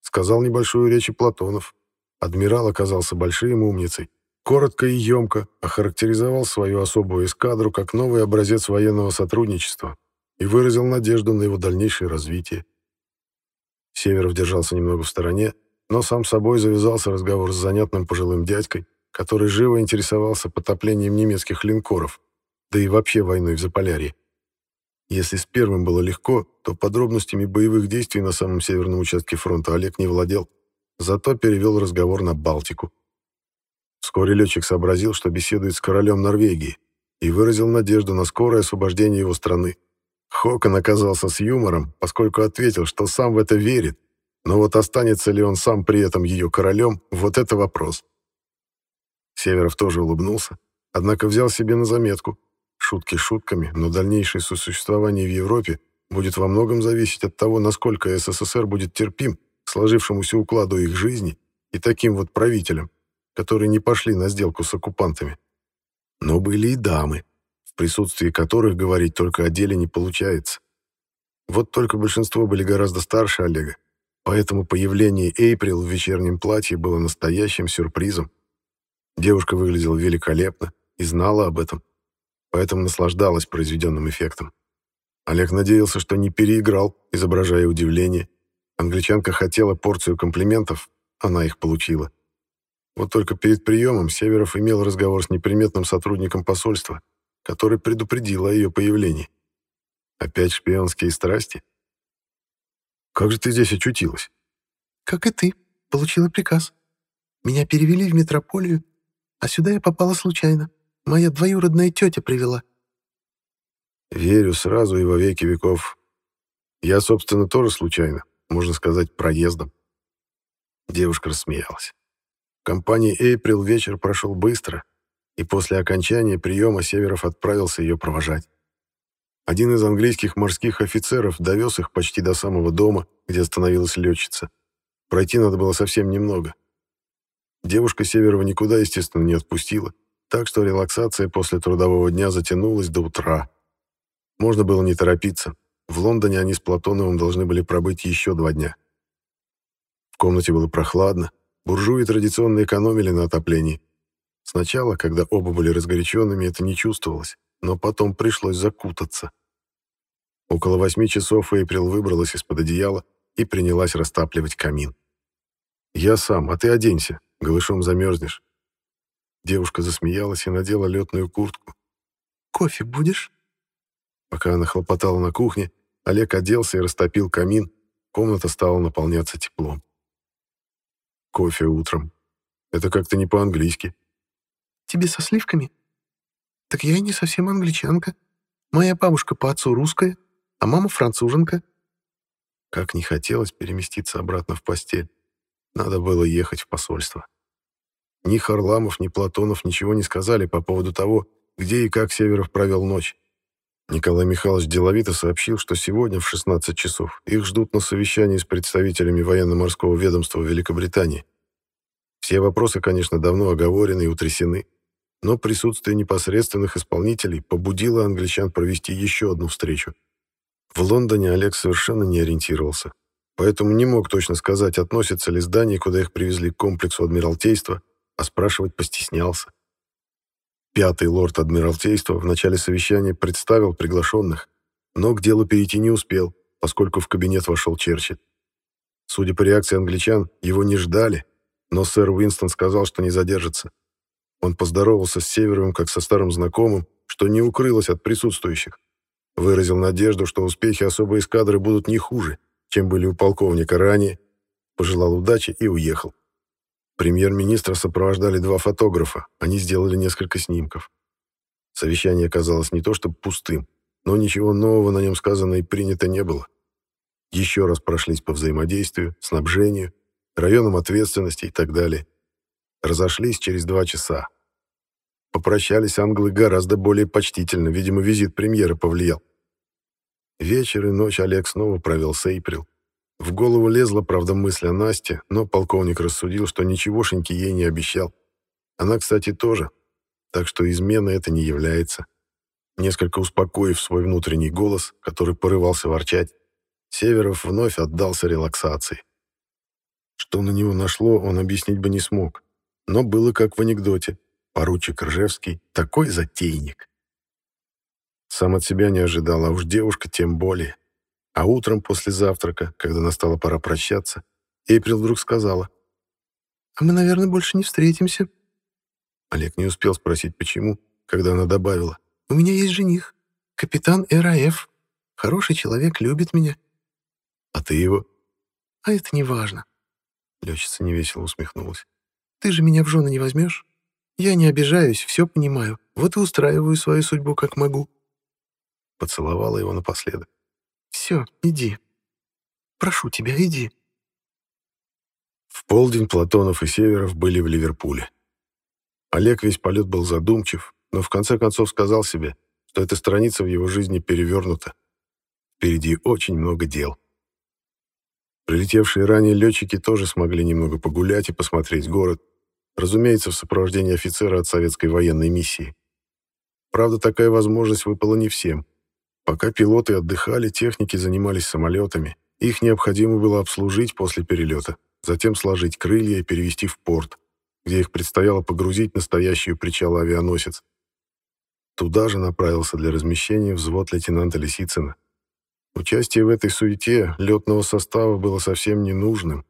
Сказал небольшую речь и Платонов. Адмирал оказался большим умницей. Коротко и емко охарактеризовал свою особую эскадру как новый образец военного сотрудничества и выразил надежду на его дальнейшее развитие. Северов держался немного в стороне, но сам собой завязался разговор с занятным пожилым дядькой, который живо интересовался потоплением немецких линкоров, да и вообще войной в Заполярье. Если с первым было легко, то подробностями боевых действий на самом северном участке фронта Олег не владел, зато перевел разговор на Балтику. Вскоре летчик сообразил, что беседует с королем Норвегии, и выразил надежду на скорое освобождение его страны. Хокон оказался с юмором, поскольку ответил, что сам в это верит, но вот останется ли он сам при этом ее королем, вот это вопрос. Северов тоже улыбнулся, однако взял себе на заметку – Шутки шутками, но дальнейшее сосуществование в Европе будет во многом зависеть от того, насколько СССР будет терпим к сложившемуся укладу их жизни и таким вот правителям, которые не пошли на сделку с оккупантами. Но были и дамы, в присутствии которых говорить только о деле не получается. Вот только большинство были гораздо старше Олега, поэтому появление Эйприл в вечернем платье было настоящим сюрпризом. Девушка выглядела великолепно и знала об этом поэтому наслаждалась произведенным эффектом. Олег надеялся, что не переиграл, изображая удивление. Англичанка хотела порцию комплиментов, она их получила. Вот только перед приемом Северов имел разговор с неприметным сотрудником посольства, который предупредил о ее появлении. Опять шпионские страсти? «Как же ты здесь очутилась?» «Как и ты. Получила приказ. Меня перевели в метрополию А сюда я попала случайно. Моя двоюродная тетя привела». «Верю сразу и во веки веков. Я, собственно, тоже случайно, можно сказать, проездом». Девушка рассмеялась. В компании «Эйприл» вечер прошел быстро, и после окончания приема Северов отправился ее провожать. Один из английских морских офицеров довез их почти до самого дома, где остановилась летчица. Пройти надо было совсем немного. Девушка Северова никуда, естественно, не отпустила, так что релаксация после трудового дня затянулась до утра. Можно было не торопиться. В Лондоне они с Платоновым должны были пробыть еще два дня. В комнате было прохладно. Буржуи традиционно экономили на отоплении. Сначала, когда оба были разгоряченными, это не чувствовалось, но потом пришлось закутаться. Около восьми часов Эйприл выбралась из-под одеяла и принялась растапливать камин. «Я сам, а ты оденься, голышом замерзнешь». Девушка засмеялась и надела летную куртку. «Кофе будешь?» Пока она хлопотала на кухне, Олег оделся и растопил камин, комната стала наполняться теплом. Кофе утром. Это как-то не по-английски. Тебе со сливками? Так я и не совсем англичанка. Моя бабушка по отцу русская, а мама француженка. Как не хотелось переместиться обратно в постель. Надо было ехать в посольство. Ни Харламов, ни Платонов ничего не сказали по поводу того, где и как Северов провел ночь. Николай Михайлович деловито сообщил, что сегодня в 16 часов их ждут на совещании с представителями военно-морского ведомства Великобритании. Все вопросы, конечно, давно оговорены и утрясены но присутствие непосредственных исполнителей побудило англичан провести еще одну встречу. В Лондоне Олег совершенно не ориентировался, поэтому не мог точно сказать, относится ли здание, куда их привезли к комплексу Адмиралтейства, а спрашивать постеснялся. Пятый лорд Адмиралтейства в начале совещания представил приглашенных, но к делу перейти не успел, поскольку в кабинет вошел Черчилль. Судя по реакции англичан, его не ждали, но сэр Уинстон сказал, что не задержится. Он поздоровался с Северовым как со старым знакомым, что не укрылось от присутствующих. Выразил надежду, что успехи особой эскадры будут не хуже, чем были у полковника ранее, пожелал удачи и уехал. Премьер-министра сопровождали два фотографа, они сделали несколько снимков. Совещание оказалось не то чтобы пустым, но ничего нового на нем сказано и принято не было. Еще раз прошлись по взаимодействию, снабжению, районам ответственности и так далее. Разошлись через два часа. Попрощались англы гораздо более почтительно, видимо, визит премьера повлиял. Вечер и ночь Олег снова провел с Эйприл. В голову лезла, правда, мысль о Насте, но полковник рассудил, что ничегошеньки ей не обещал. Она, кстати, тоже. Так что измена это не является. Несколько успокоив свой внутренний голос, который порывался ворчать, Северов вновь отдался релаксации. Что на него нашло, он объяснить бы не смог но было как в анекдоте. Поручик Ржевский — такой затейник. Сам от себя не ожидал, а уж девушка тем более. А утром после завтрака, когда настала пора прощаться, Эйприл вдруг сказала. «А мы, наверное, больше не встретимся». Олег не успел спросить, почему, когда она добавила. «У меня есть жених, капитан РАФ. Хороший человек, любит меня». «А ты его?» «А это не важно». Лёчица невесело усмехнулась. Ты же меня в жены не возьмешь? Я не обижаюсь, все понимаю. Вот и устраиваю свою судьбу, как могу». Поцеловала его напоследок. «Все, иди. Прошу тебя, иди». В полдень Платонов и Северов были в Ливерпуле. Олег весь полет был задумчив, но в конце концов сказал себе, что эта страница в его жизни перевернута. Впереди очень много дел. Прилетевшие ранее летчики тоже смогли немного погулять и посмотреть город, разумеется, в сопровождении офицера от советской военной миссии. Правда, такая возможность выпала не всем. Пока пилоты отдыхали, техники занимались самолетами. Их необходимо было обслужить после перелета, затем сложить крылья и перевести в порт, где их предстояло погрузить на стоящий у причала авианосец. Туда же направился для размещения взвод лейтенанта Лисицына. Участие в этой суете летного состава было совсем ненужным,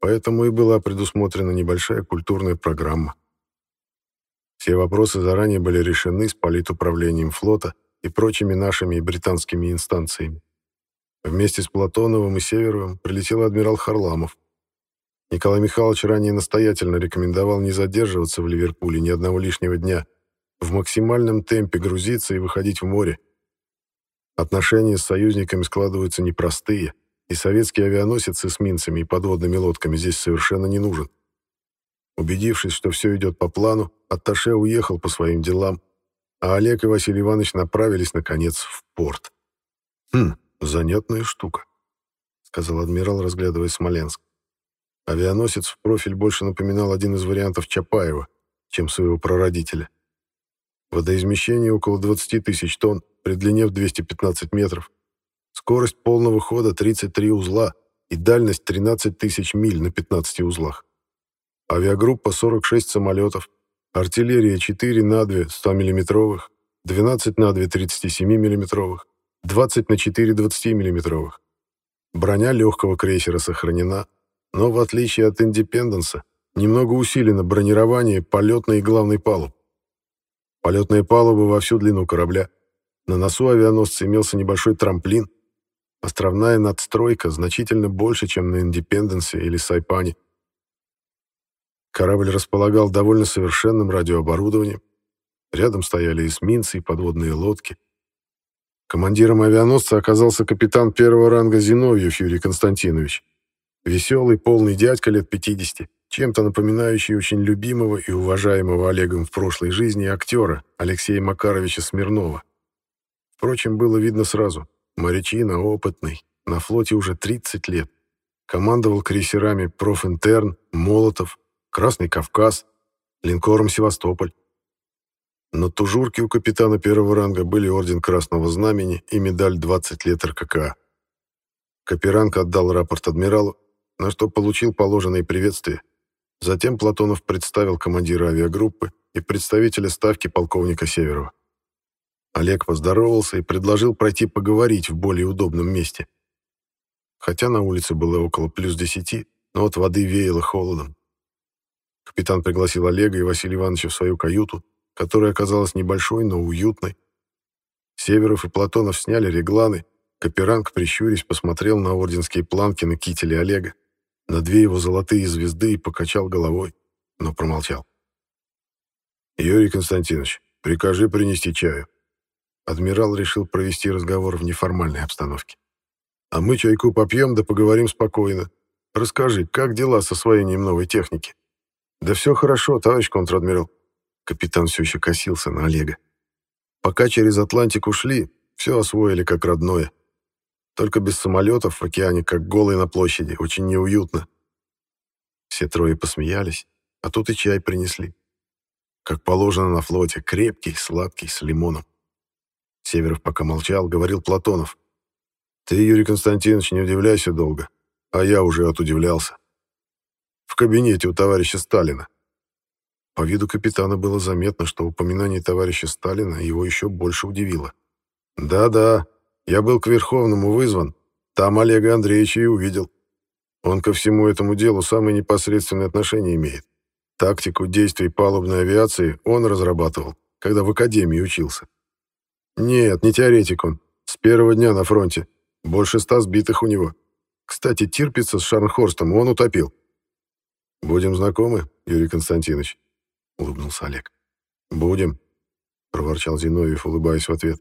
Поэтому и была предусмотрена небольшая культурная программа. Все вопросы заранее были решены с политуправлением флота и прочими нашими и британскими инстанциями. Вместе с Платоновым и Северовым прилетел адмирал Харламов. Николай Михайлович ранее настоятельно рекомендовал не задерживаться в Ливерпуле ни одного лишнего дня, в максимальном темпе грузиться и выходить в море. Отношения с союзниками складываются непростые, и советский авианосец с эсминцами и подводными лодками здесь совершенно не нужен. Убедившись, что все идет по плану, Атташе уехал по своим делам, а Олег и Василий Иванович направились, наконец, в порт. «Хм, занятная штука», — сказал адмирал, разглядывая Смоленск. Авианосец в профиль больше напоминал один из вариантов Чапаева, чем своего прародителя. Водоизмещение около 20 тысяч тонн, при длине в 215 метров. Скорость полного хода 33 узла и дальность 13 тысяч миль на 15 узлах. Авиагруппа 46 самолетов, артиллерия 4 на 2 100-мм, 12 на 2 37-мм, 20 на 4 20-мм. Броня легкого крейсера сохранена, но в отличие от «Индепенденса», немного усилено бронирование полетной и главной палуб. Полетная палуба во всю длину корабля. На носу авианосца имелся небольшой трамплин. Островная надстройка значительно больше, чем на «Индепенденсе» или «Сайпане». Корабль располагал довольно совершенным радиооборудованием. Рядом стояли эсминцы и подводные лодки. Командиром авианосца оказался капитан первого ранга Зиновьев Юрий Константинович. Веселый, полный дядька лет 50, чем-то напоминающий очень любимого и уважаемого Олегом в прошлой жизни актера Алексея Макаровича Смирнова. Впрочем, было видно сразу. Морячина опытный, на флоте уже 30 лет. Командовал крейсерами «Профинтерн», «Молотов», «Красный Кавказ», линкором «Севастополь». На тужурке у капитана первого ранга были орден Красного Знамени и медаль «20 лет РККА». Каперанг отдал рапорт адмиралу, на что получил положенные приветствия. Затем Платонов представил командира авиагруппы и представителя ставки полковника Северова. Олег поздоровался и предложил пройти поговорить в более удобном месте. Хотя на улице было около плюс десяти, но от воды веяло холодом. Капитан пригласил Олега и Василия Ивановича в свою каюту, которая оказалась небольшой, но уютной. Северов и Платонов сняли регланы, Каперанг, прищурясь, посмотрел на орденские планки на кителе Олега на две его золотые звезды и покачал головой, но промолчал. «Юрий Константинович, прикажи принести чаю». Адмирал решил провести разговор в неформальной обстановке. «А мы чайку попьем да поговорим спокойно. Расскажи, как дела с освоением новой техники?» «Да все хорошо, товарищ контр-адмирал». Капитан все еще косился на Олега. «Пока через Атлантику шли, все освоили как родное. Только без самолетов в океане, как голые на площади, очень неуютно. Все трое посмеялись, а тут и чай принесли. Как положено на флоте, крепкий, сладкий, с лимоном. Северов пока молчал, говорил Платонов. «Ты, Юрий Константинович, не удивляйся долго, а я уже отудивлялся. В кабинете у товарища Сталина». По виду капитана было заметно, что упоминание товарища Сталина его еще больше удивило. «Да-да, я был к Верховному вызван, там Олега Андреевича и увидел. Он ко всему этому делу самое непосредственное отношение имеет. Тактику действий палубной авиации он разрабатывал, когда в академии учился. Нет, не теоретик он. С первого дня на фронте. Больше ста сбитых у него. Кстати, Тирпица с Шарнхорстом он утопил. «Будем знакомы, Юрий Константинович?» — улыбнулся Олег. «Будем», — проворчал Зиновьев, улыбаясь в ответ.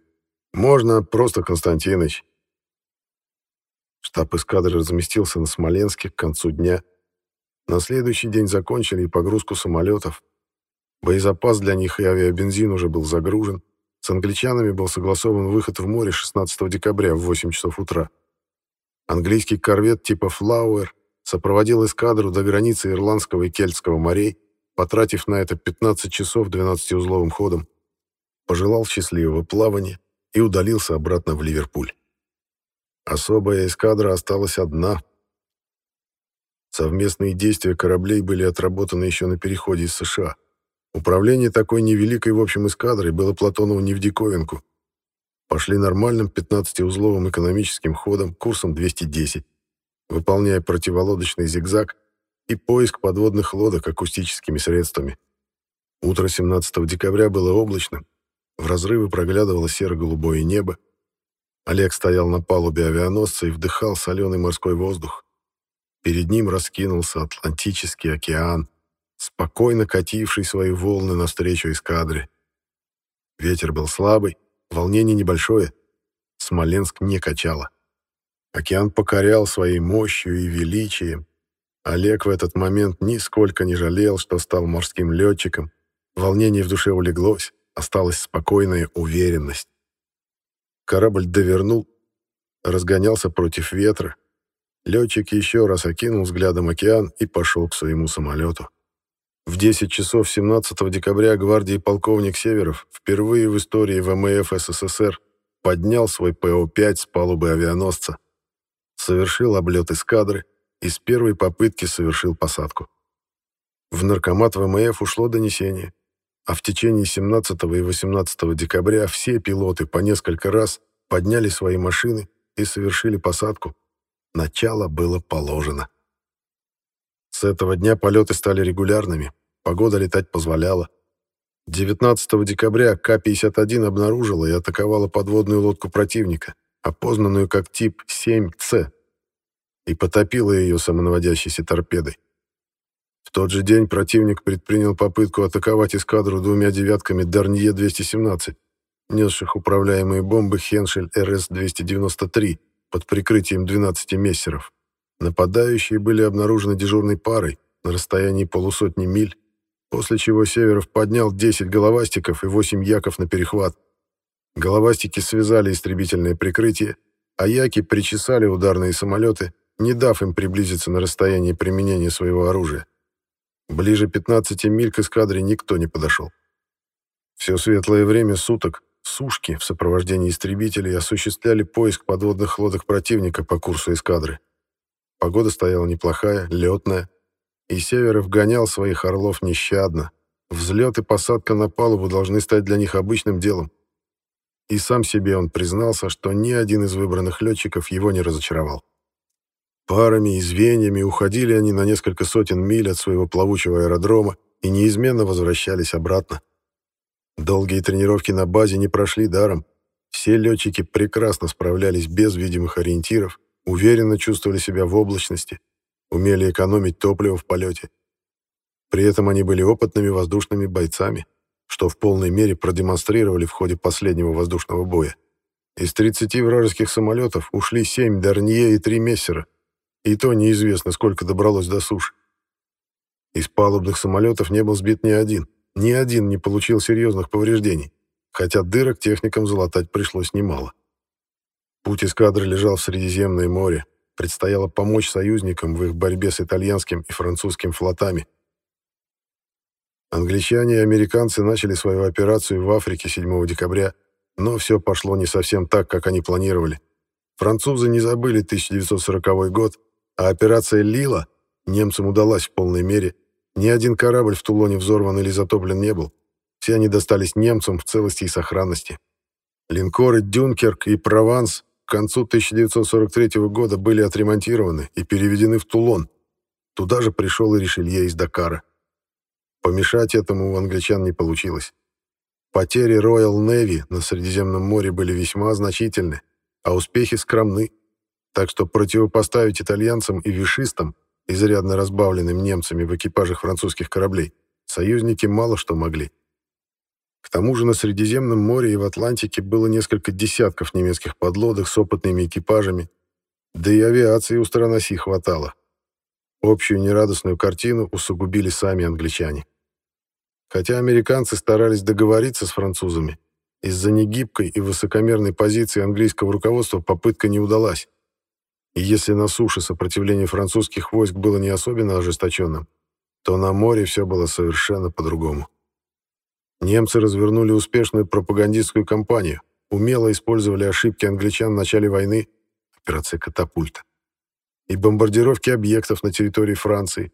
Можно просто Константиныч. Штаб эскадры разместился на Смоленске к концу дня. На следующий день закончили и погрузку самолетов. Боезапас для них и авиабензин уже был загружен. С англичанами был согласован выход в море 16 декабря в 8 часов утра. Английский корвет типа «Флауэр» сопроводил эскадру до границы Ирландского и Кельтского морей, потратив на это 15 часов 12-узловым ходом. Пожелал счастливого плавания и удалился обратно в Ливерпуль. Особая эскадра осталась одна. Совместные действия кораблей были отработаны еще на переходе из США. Управление такой невеликой в общем эскадрой было Платонову не в диковинку. Пошли нормальным 15-узловым экономическим ходом курсом 210, выполняя противолодочный зигзаг и поиск подводных лодок акустическими средствами. Утро 17 декабря было облачным, в разрывы проглядывало серо-голубое небо. Олег стоял на палубе авианосца и вдыхал соленый морской воздух. Перед ним раскинулся Атлантический океан, спокойно кативший свои волны навстречу эскадре. Ветер был слабый, волнение небольшое. Смоленск не качало. Океан покорял своей мощью и величием. Олег в этот момент нисколько не жалел, что стал морским летчиком. Волнение в душе улеглось, осталась спокойная уверенность. Корабль довернул, разгонялся против ветра. Летчик еще раз окинул взглядом океан и пошел к своему самолету. В 10 часов 17 декабря гвардии полковник Северов впервые в истории ВМФ СССР поднял свой ПО-5 с палубы авианосца, совершил облет эскадры и с первой попытки совершил посадку. В наркомат ВМФ ушло донесение, а в течение 17 и 18 декабря все пилоты по несколько раз подняли свои машины и совершили посадку. Начало было положено. С этого дня полеты стали регулярными, погода летать позволяла. 19 декабря К-51 обнаружила и атаковала подводную лодку противника, опознанную как тип 7С, и потопила ее самонаводящейся торпедой. В тот же день противник предпринял попытку атаковать эскадру двумя девятками Дарнье-217, несших управляемые бомбы Хеншель РС-293 под прикрытием 12 мессеров. Нападающие были обнаружены дежурной парой на расстоянии полусотни миль, после чего Северов поднял 10 головастиков и 8 яков на перехват. Головастики связали истребительное прикрытие, а яки причесали ударные самолеты, не дав им приблизиться на расстояние применения своего оружия. Ближе 15 миль к эскадре никто не подошел. Все светлое время суток сушки в сопровождении истребителей осуществляли поиск подводных лодок противника по курсу эскадры. Погода стояла неплохая, летная, и Северов гонял своих орлов нещадно. Взлет и посадка на палубу должны стать для них обычным делом. И сам себе он признался, что ни один из выбранных летчиков его не разочаровал. Парами и звеньями уходили они на несколько сотен миль от своего плавучего аэродрома и неизменно возвращались обратно. Долгие тренировки на базе не прошли даром. Все летчики прекрасно справлялись без видимых ориентиров, уверенно чувствовали себя в облачности, умели экономить топливо в полете. При этом они были опытными воздушными бойцами, что в полной мере продемонстрировали в ходе последнего воздушного боя. Из 30 вражеских самолетов ушли 7 Дарнье и 3 Мессера, и то неизвестно, сколько добралось до суши. Из палубных самолетов не был сбит ни один, ни один не получил серьезных повреждений, хотя дырок техникам залатать пришлось немало. Путь эскадры лежал в Средиземное море, предстояло помочь союзникам в их борьбе с итальянским и французским флотами. Англичане и американцы начали свою операцию в Африке 7 декабря, но все пошло не совсем так, как они планировали. Французы не забыли 1940 год, а операция «Лила» немцам удалась в полной мере. Ни один корабль в Тулоне взорван или затоплен не был. Все они достались немцам в целости и сохранности. Линкоры «Дюнкерк» и «Прованс» к концу 1943 года были отремонтированы и переведены в Тулон. Туда же пришел и Ришелье из Дакара. Помешать этому у англичан не получилось. Потери Royal Navy на Средиземном море были весьма значительны, а успехи скромны, так что противопоставить итальянцам и вишистам, изрядно разбавленным немцами в экипажах французских кораблей, союзники мало что могли. К тому же на Средиземном море и в Атлантике было несколько десятков немецких подлодок с опытными экипажами, да и авиации у стран оси хватало. Общую нерадостную картину усугубили сами англичане. Хотя американцы старались договориться с французами, из-за негибкой и высокомерной позиции английского руководства попытка не удалась. И если на суше сопротивление французских войск было не особенно ожесточенным, то на море все было совершенно по-другому. Немцы развернули успешную пропагандистскую кампанию, умело использовали ошибки англичан в начале войны, операция «Катапульта», и бомбардировки объектов на территории Франции.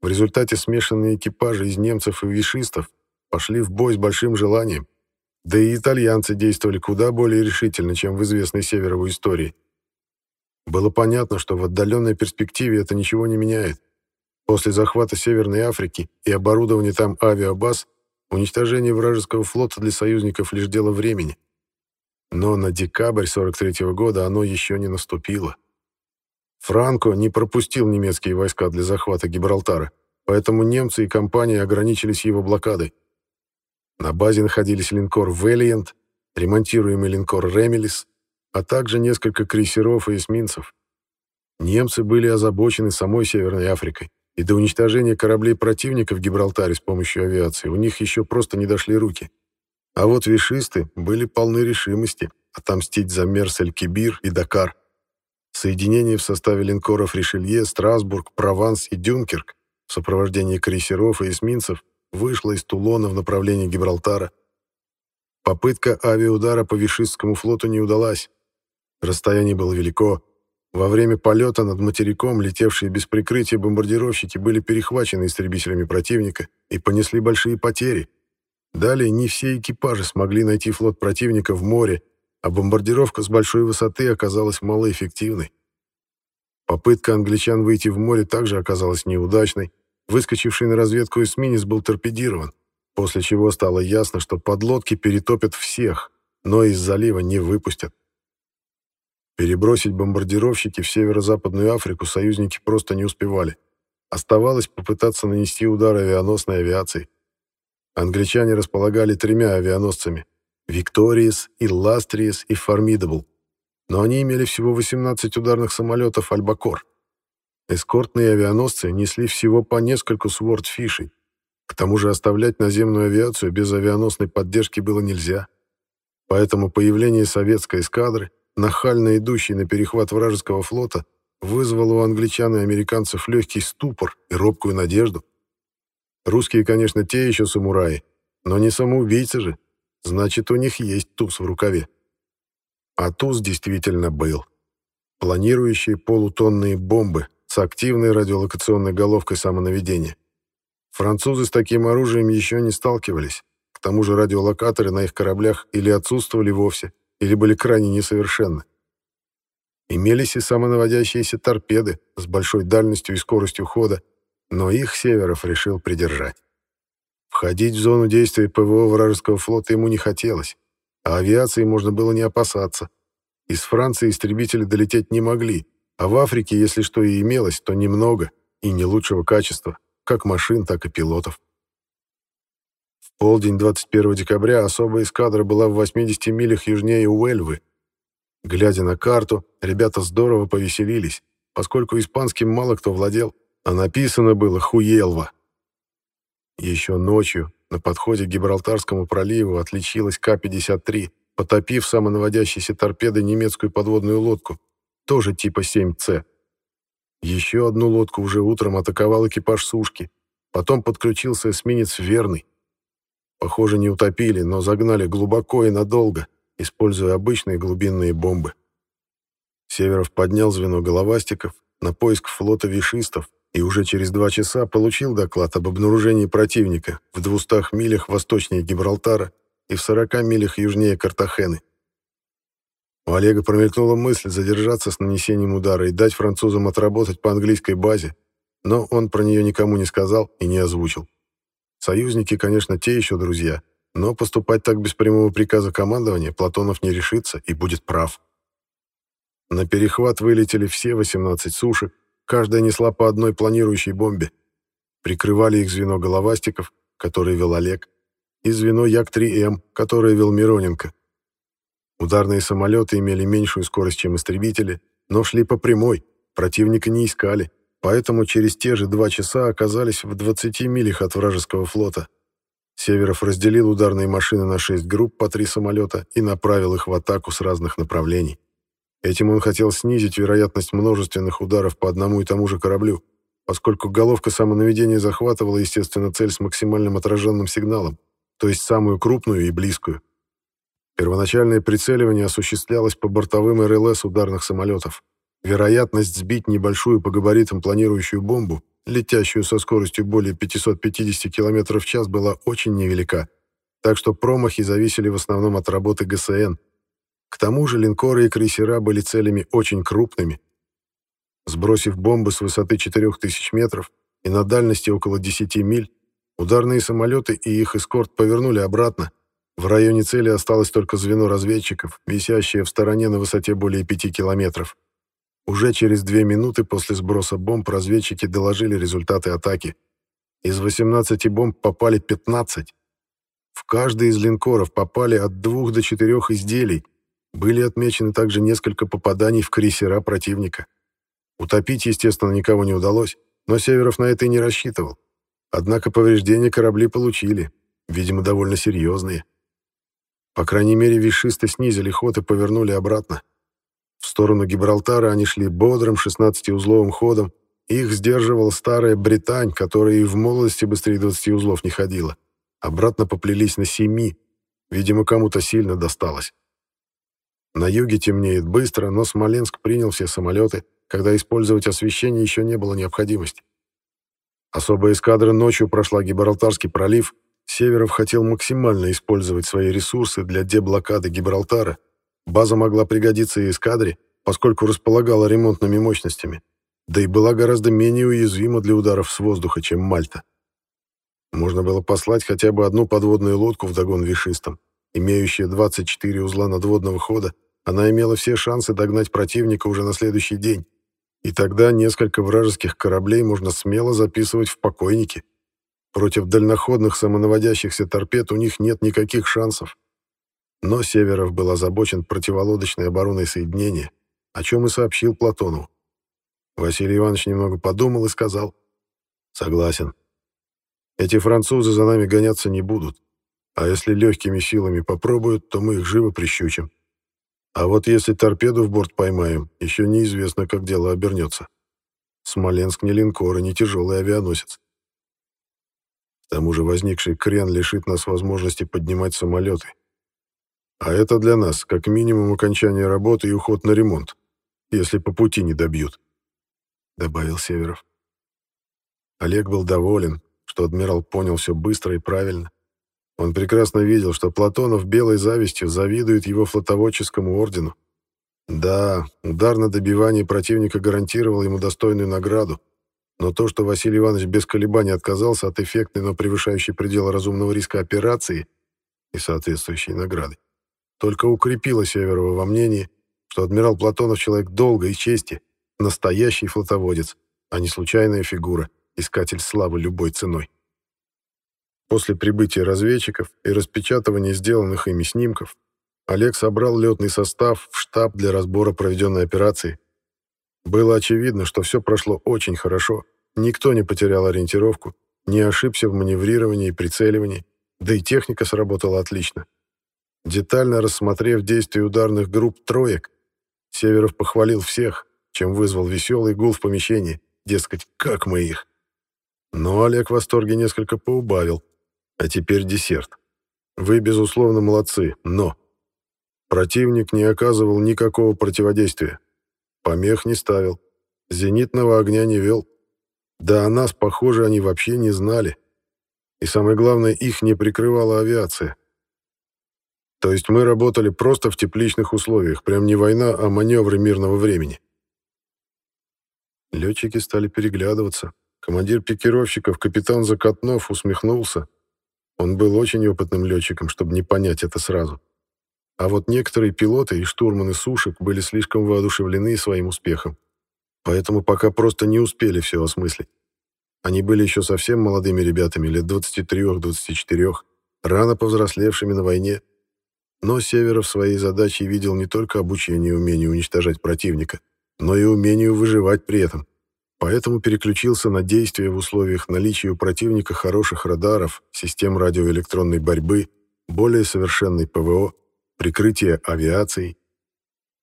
В результате смешанные экипажи из немцев и вишистов пошли в бой с большим желанием, да и итальянцы действовали куда более решительно, чем в известной Северовой истории. Было понятно, что в отдаленной перспективе это ничего не меняет. После захвата Северной Африки и оборудования там авиабаз Уничтожение вражеского флота для союзников лишь дело времени. Но на декабрь 43 -го года оно еще не наступило. Франко не пропустил немецкие войска для захвата Гибралтара, поэтому немцы и компания ограничились его блокадой. На базе находились линкор «Вэлиант», ремонтируемый линкор «Ремелис», а также несколько крейсеров и эсминцев. Немцы были озабочены самой Северной Африкой, и до уничтожения кораблей противника в Гибралтаре с помощью авиации у них еще просто не дошли руки. А вот вишисты были полны решимости отомстить за Мерсель, Кибир и Дакар. Соединение в составе линкоров Ришелье, Страсбург, Прованс и Дюнкерк в сопровождении крейсеров и эсминцев вышло из Тулона в направлении Гибралтара. Попытка авиаудара по Вишистскому флоту не удалась. Расстояние было велико. Во время полета над материком летевшие без прикрытия бомбардировщики были перехвачены истребителями противника и понесли большие потери. Далее не все экипажи смогли найти флот противника в море, а бомбардировка с большой высоты оказалась малоэффективной. Попытка англичан выйти в море также оказалась неудачной. Выскочивший на разведку эсминец был торпедирован, после чего стало ясно, что подлодки перетопят всех, но из залива не выпустят. Перебросить бомбардировщики в северо-западную Африку союзники просто не успевали. Оставалось попытаться нанести удар авианосной авиацией. Англичане располагали тремя авианосцами — «Викториес», «Илластриес» и «Формидабл». Но они имели всего 18 ударных самолетов «Альбакор». Эскортные авианосцы несли всего по нескольку свордфишей. К тому же оставлять наземную авиацию без авианосной поддержки было нельзя. Поэтому появление советской эскадры — нахально идущий на перехват вражеского флота, вызвал у англичан и американцев легкий ступор и робкую надежду. Русские, конечно, те еще самураи, но не самоубийцы же, значит, у них есть туз в рукаве. А туз действительно был. Планирующие полутонные бомбы с активной радиолокационной головкой самонаведения. Французы с таким оружием еще не сталкивались. К тому же радиолокаторы на их кораблях или отсутствовали вовсе, или были крайне несовершенны. Имелись и самонаводящиеся торпеды с большой дальностью и скоростью хода, но их Северов решил придержать. Входить в зону действия ПВО вражеского флота ему не хотелось, а авиации можно было не опасаться. Из Франции истребители долететь не могли, а в Африке, если что и имелось, то немного и не лучшего качества, как машин, так и пилотов полдень 21 декабря особая эскадра была в 80 милях южнее Уэльвы. Глядя на карту, ребята здорово повеселились, поскольку испанским мало кто владел, а написано было «Хуелва». Еще ночью на подходе к Гибралтарскому проливу отличилась К-53, потопив самонаводящейся торпедой немецкую подводную лодку, тоже типа 7С. Еще одну лодку уже утром атаковал экипаж сушки, потом подключился эсминец «Верный», Похоже, не утопили, но загнали глубоко и надолго, используя обычные глубинные бомбы. Северов поднял звено головастиков на поиск флота вишистов и уже через два часа получил доклад об обнаружении противника в 200 милях восточнее Гибралтара и в 40 милях южнее Картахены. У Олега промелькнула мысль задержаться с нанесением удара и дать французам отработать по английской базе, но он про нее никому не сказал и не озвучил. Союзники, конечно, те еще друзья, но поступать так без прямого приказа командования Платонов не решится и будет прав. На перехват вылетели все 18 сушек, каждая несла по одной планирующей бомбе. Прикрывали их звено головастиков, который вел Олег, и звено Як-3М, которое вел Мироненко. Ударные самолеты имели меньшую скорость, чем истребители, но шли по прямой, противника не искали, поэтому через те же два часа оказались в 20 милях от вражеского флота. Северов разделил ударные машины на шесть групп по три самолета и направил их в атаку с разных направлений. Этим он хотел снизить вероятность множественных ударов по одному и тому же кораблю, поскольку головка самонаведения захватывала, естественно, цель с максимальным отраженным сигналом, то есть самую крупную и близкую. Первоначальное прицеливание осуществлялось по бортовым РЛС ударных самолетов. Вероятность сбить небольшую по габаритам планирующую бомбу, летящую со скоростью более 550 км в час, была очень невелика, так что промахи зависели в основном от работы ГСН. К тому же линкоры и крейсера были целями очень крупными. Сбросив бомбы с высоты 4000 метров и на дальности около 10 миль, ударные самолеты и их эскорт повернули обратно. В районе цели осталось только звено разведчиков, висящее в стороне на высоте более 5 километров. Уже через две минуты после сброса бомб разведчики доложили результаты атаки. Из 18 бомб попали 15. В каждый из линкоров попали от двух до четырех изделий. Были отмечены также несколько попаданий в крейсера противника. Утопить, естественно, никого не удалось, но Северов на это и не рассчитывал. Однако повреждения корабли получили, видимо, довольно серьезные. По крайней мере, вишисты снизили ход и повернули обратно. В сторону Гибралтара они шли бодрым 16-узловым ходом. Их сдерживала старая Британь, которая и в молодости быстрее 20 узлов не ходила. Обратно поплелись на семи. Видимо, кому-то сильно досталось. На юге темнеет быстро, но Смоленск принял все самолеты, когда использовать освещение еще не было необходимости. Особая эскадра ночью прошла Гибралтарский пролив. Северов хотел максимально использовать свои ресурсы для деблокады Гибралтара База могла пригодиться и эскадре, поскольку располагала ремонтными мощностями, да и была гораздо менее уязвима для ударов с воздуха, чем Мальта. Можно было послать хотя бы одну подводную лодку в догон вишистам. Имеющая 24 узла надводного хода, она имела все шансы догнать противника уже на следующий день. И тогда несколько вражеских кораблей можно смело записывать в покойники. Против дальноходных самонаводящихся торпед у них нет никаких шансов. Но Северов был озабочен противолодочной обороной соединения, о чем и сообщил Платону. Василий Иванович немного подумал и сказал, «Согласен. Эти французы за нами гоняться не будут, а если легкими силами попробуют, то мы их живо прищучим. А вот если торпеду в борт поймаем, еще неизвестно, как дело обернется. Смоленск не линкор и не тяжелый авианосец. К тому же возникший крен лишит нас возможности поднимать самолеты, а это для нас как минимум окончание работы и уход на ремонт, если по пути не добьют», — добавил Северов. Олег был доволен, что адмирал понял все быстро и правильно. Он прекрасно видел, что Платонов белой завистью завидует его флотоводческому ордену. Да, удар на добивание противника гарантировал ему достойную награду, но то, что Василий Иванович без колебаний отказался от эффектной, но превышающей пределы разумного риска операции и соответствующей награды, только укрепило Северова во мнении, что адмирал Платонов человек долга и чести, настоящий флотоводец, а не случайная фигура, искатель славы любой ценой. После прибытия разведчиков и распечатывания сделанных ими снимков Олег собрал летный состав в штаб для разбора проведенной операции. Было очевидно, что все прошло очень хорошо, никто не потерял ориентировку, не ошибся в маневрировании и прицеливании, да и техника сработала отлично. Детально рассмотрев действия ударных групп троек, Северов похвалил всех, чем вызвал веселый гул в помещении, дескать, как мы их. Но Олег в восторге несколько поубавил. А теперь десерт. Вы, безусловно, молодцы, но... Противник не оказывал никакого противодействия. Помех не ставил. Зенитного огня не вел. Да о нас, похоже, они вообще не знали. И самое главное, их не прикрывала авиация. То есть мы работали просто в тепличных условиях, прям не война, а маневры мирного времени. Летчики стали переглядываться. Командир пикировщиков, капитан Закатнов, усмехнулся. Он был очень опытным летчиком, чтобы не понять это сразу. А вот некоторые пилоты и штурманы сушек были слишком воодушевлены своим успехом. Поэтому пока просто не успели все осмыслить. Они были еще совсем молодыми ребятами, лет 23-24, рано повзрослевшими на войне, но Северов своей задачей видел не только обучение умению уничтожать противника, но и умению выживать при этом. Поэтому переключился на действия в условиях наличия у противника хороших радаров, систем радиоэлектронной борьбы, более совершенной ПВО, прикрытия авиацией.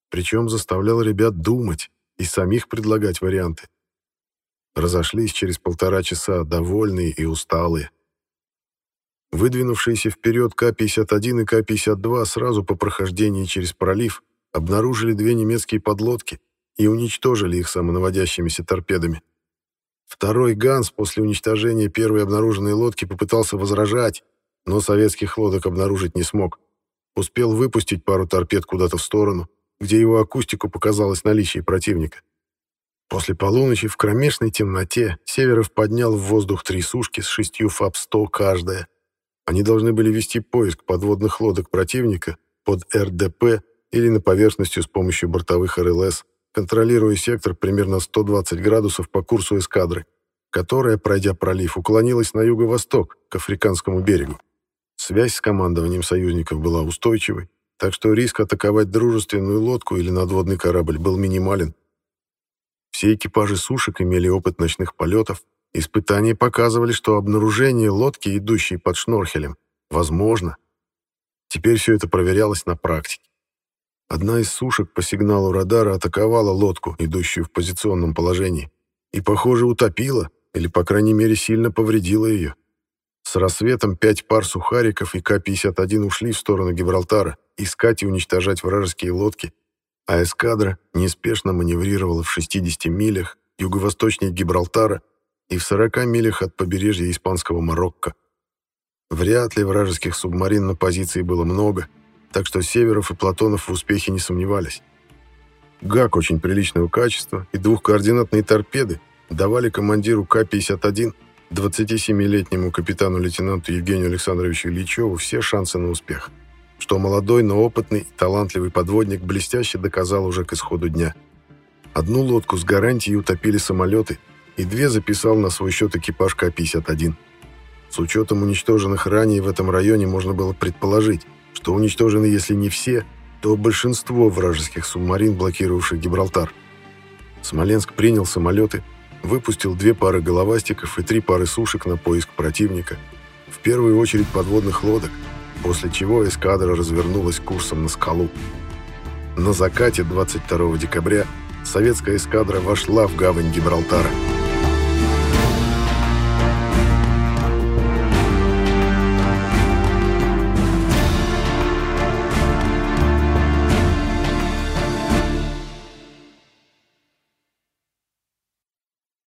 Причем заставлял ребят думать и самих предлагать варианты. Разошлись через полтора часа довольные и усталые. Выдвинувшиеся вперед К-51 и К-52 сразу по прохождении через пролив обнаружили две немецкие подлодки и уничтожили их самонаводящимися торпедами. Второй «Ганс» после уничтожения первой обнаруженной лодки попытался возражать, но советских лодок обнаружить не смог. Успел выпустить пару торпед куда-то в сторону, где его акустику показалось наличие противника. После полуночи в кромешной темноте Северов поднял в воздух три сушки с шестью ФАП-100 каждая, они должны были вести поиск подводных лодок противника под РДП или на поверхностью с помощью бортовых РЛС, контролируя сектор примерно 120 градусов по курсу эскадры, которая, пройдя пролив, уклонилась на юго-восток, к Африканскому берегу. Связь с командованием союзников была устойчивой, так что риск атаковать дружественную лодку или надводный корабль был минимален. Все экипажи сушек имели опыт ночных полетов, испытания показывали, что обнаружение лодки, идущей под шнорхелем, возможно. Теперь все это проверялось на практике. Одна из сушек по сигналу радара атаковала лодку, идущую в позиционном положении, и, похоже, утопила, или, по крайней мере, сильно повредила ее. С рассветом пять пар сухариков и К-51 ушли в сторону Гибралтара, искать и уничтожать вражеские лодки, а эскадра неспешно маневрировала в 60 милях юго-восточнее Гибралтара и в 40 милях от побережья испанского Марокко. Вряд ли вражеских субмарин на позиции было много, так что Северов и Платонов в успехе не сомневались. ГАК очень приличного качества и двухкоординатные торпеды давали командиру К-51, 27-летнему капитану-лейтенанту Евгению Александровичу Ильичеву все шансы на успех, что молодой, но опытный, талантливый подводник блестяще доказал уже к исходу дня. Одну лодку с гарантией утопили самолеты, и две записал на свой счет экипаж К-51. С учетом уничтоженных ранее в этом районе можно было предположить, что уничтожены, если не все, то большинство вражеских субмарин, блокировавших Гибралтар. Смоленск принял самолеты, выпустил две пары головастиков и три пары сушек на поиск противника, в первую очередь подводных лодок, после чего эскадра развернулась курсом на скалу. На закате 22 декабря советская эскадра вошла в гавань Гибралтара.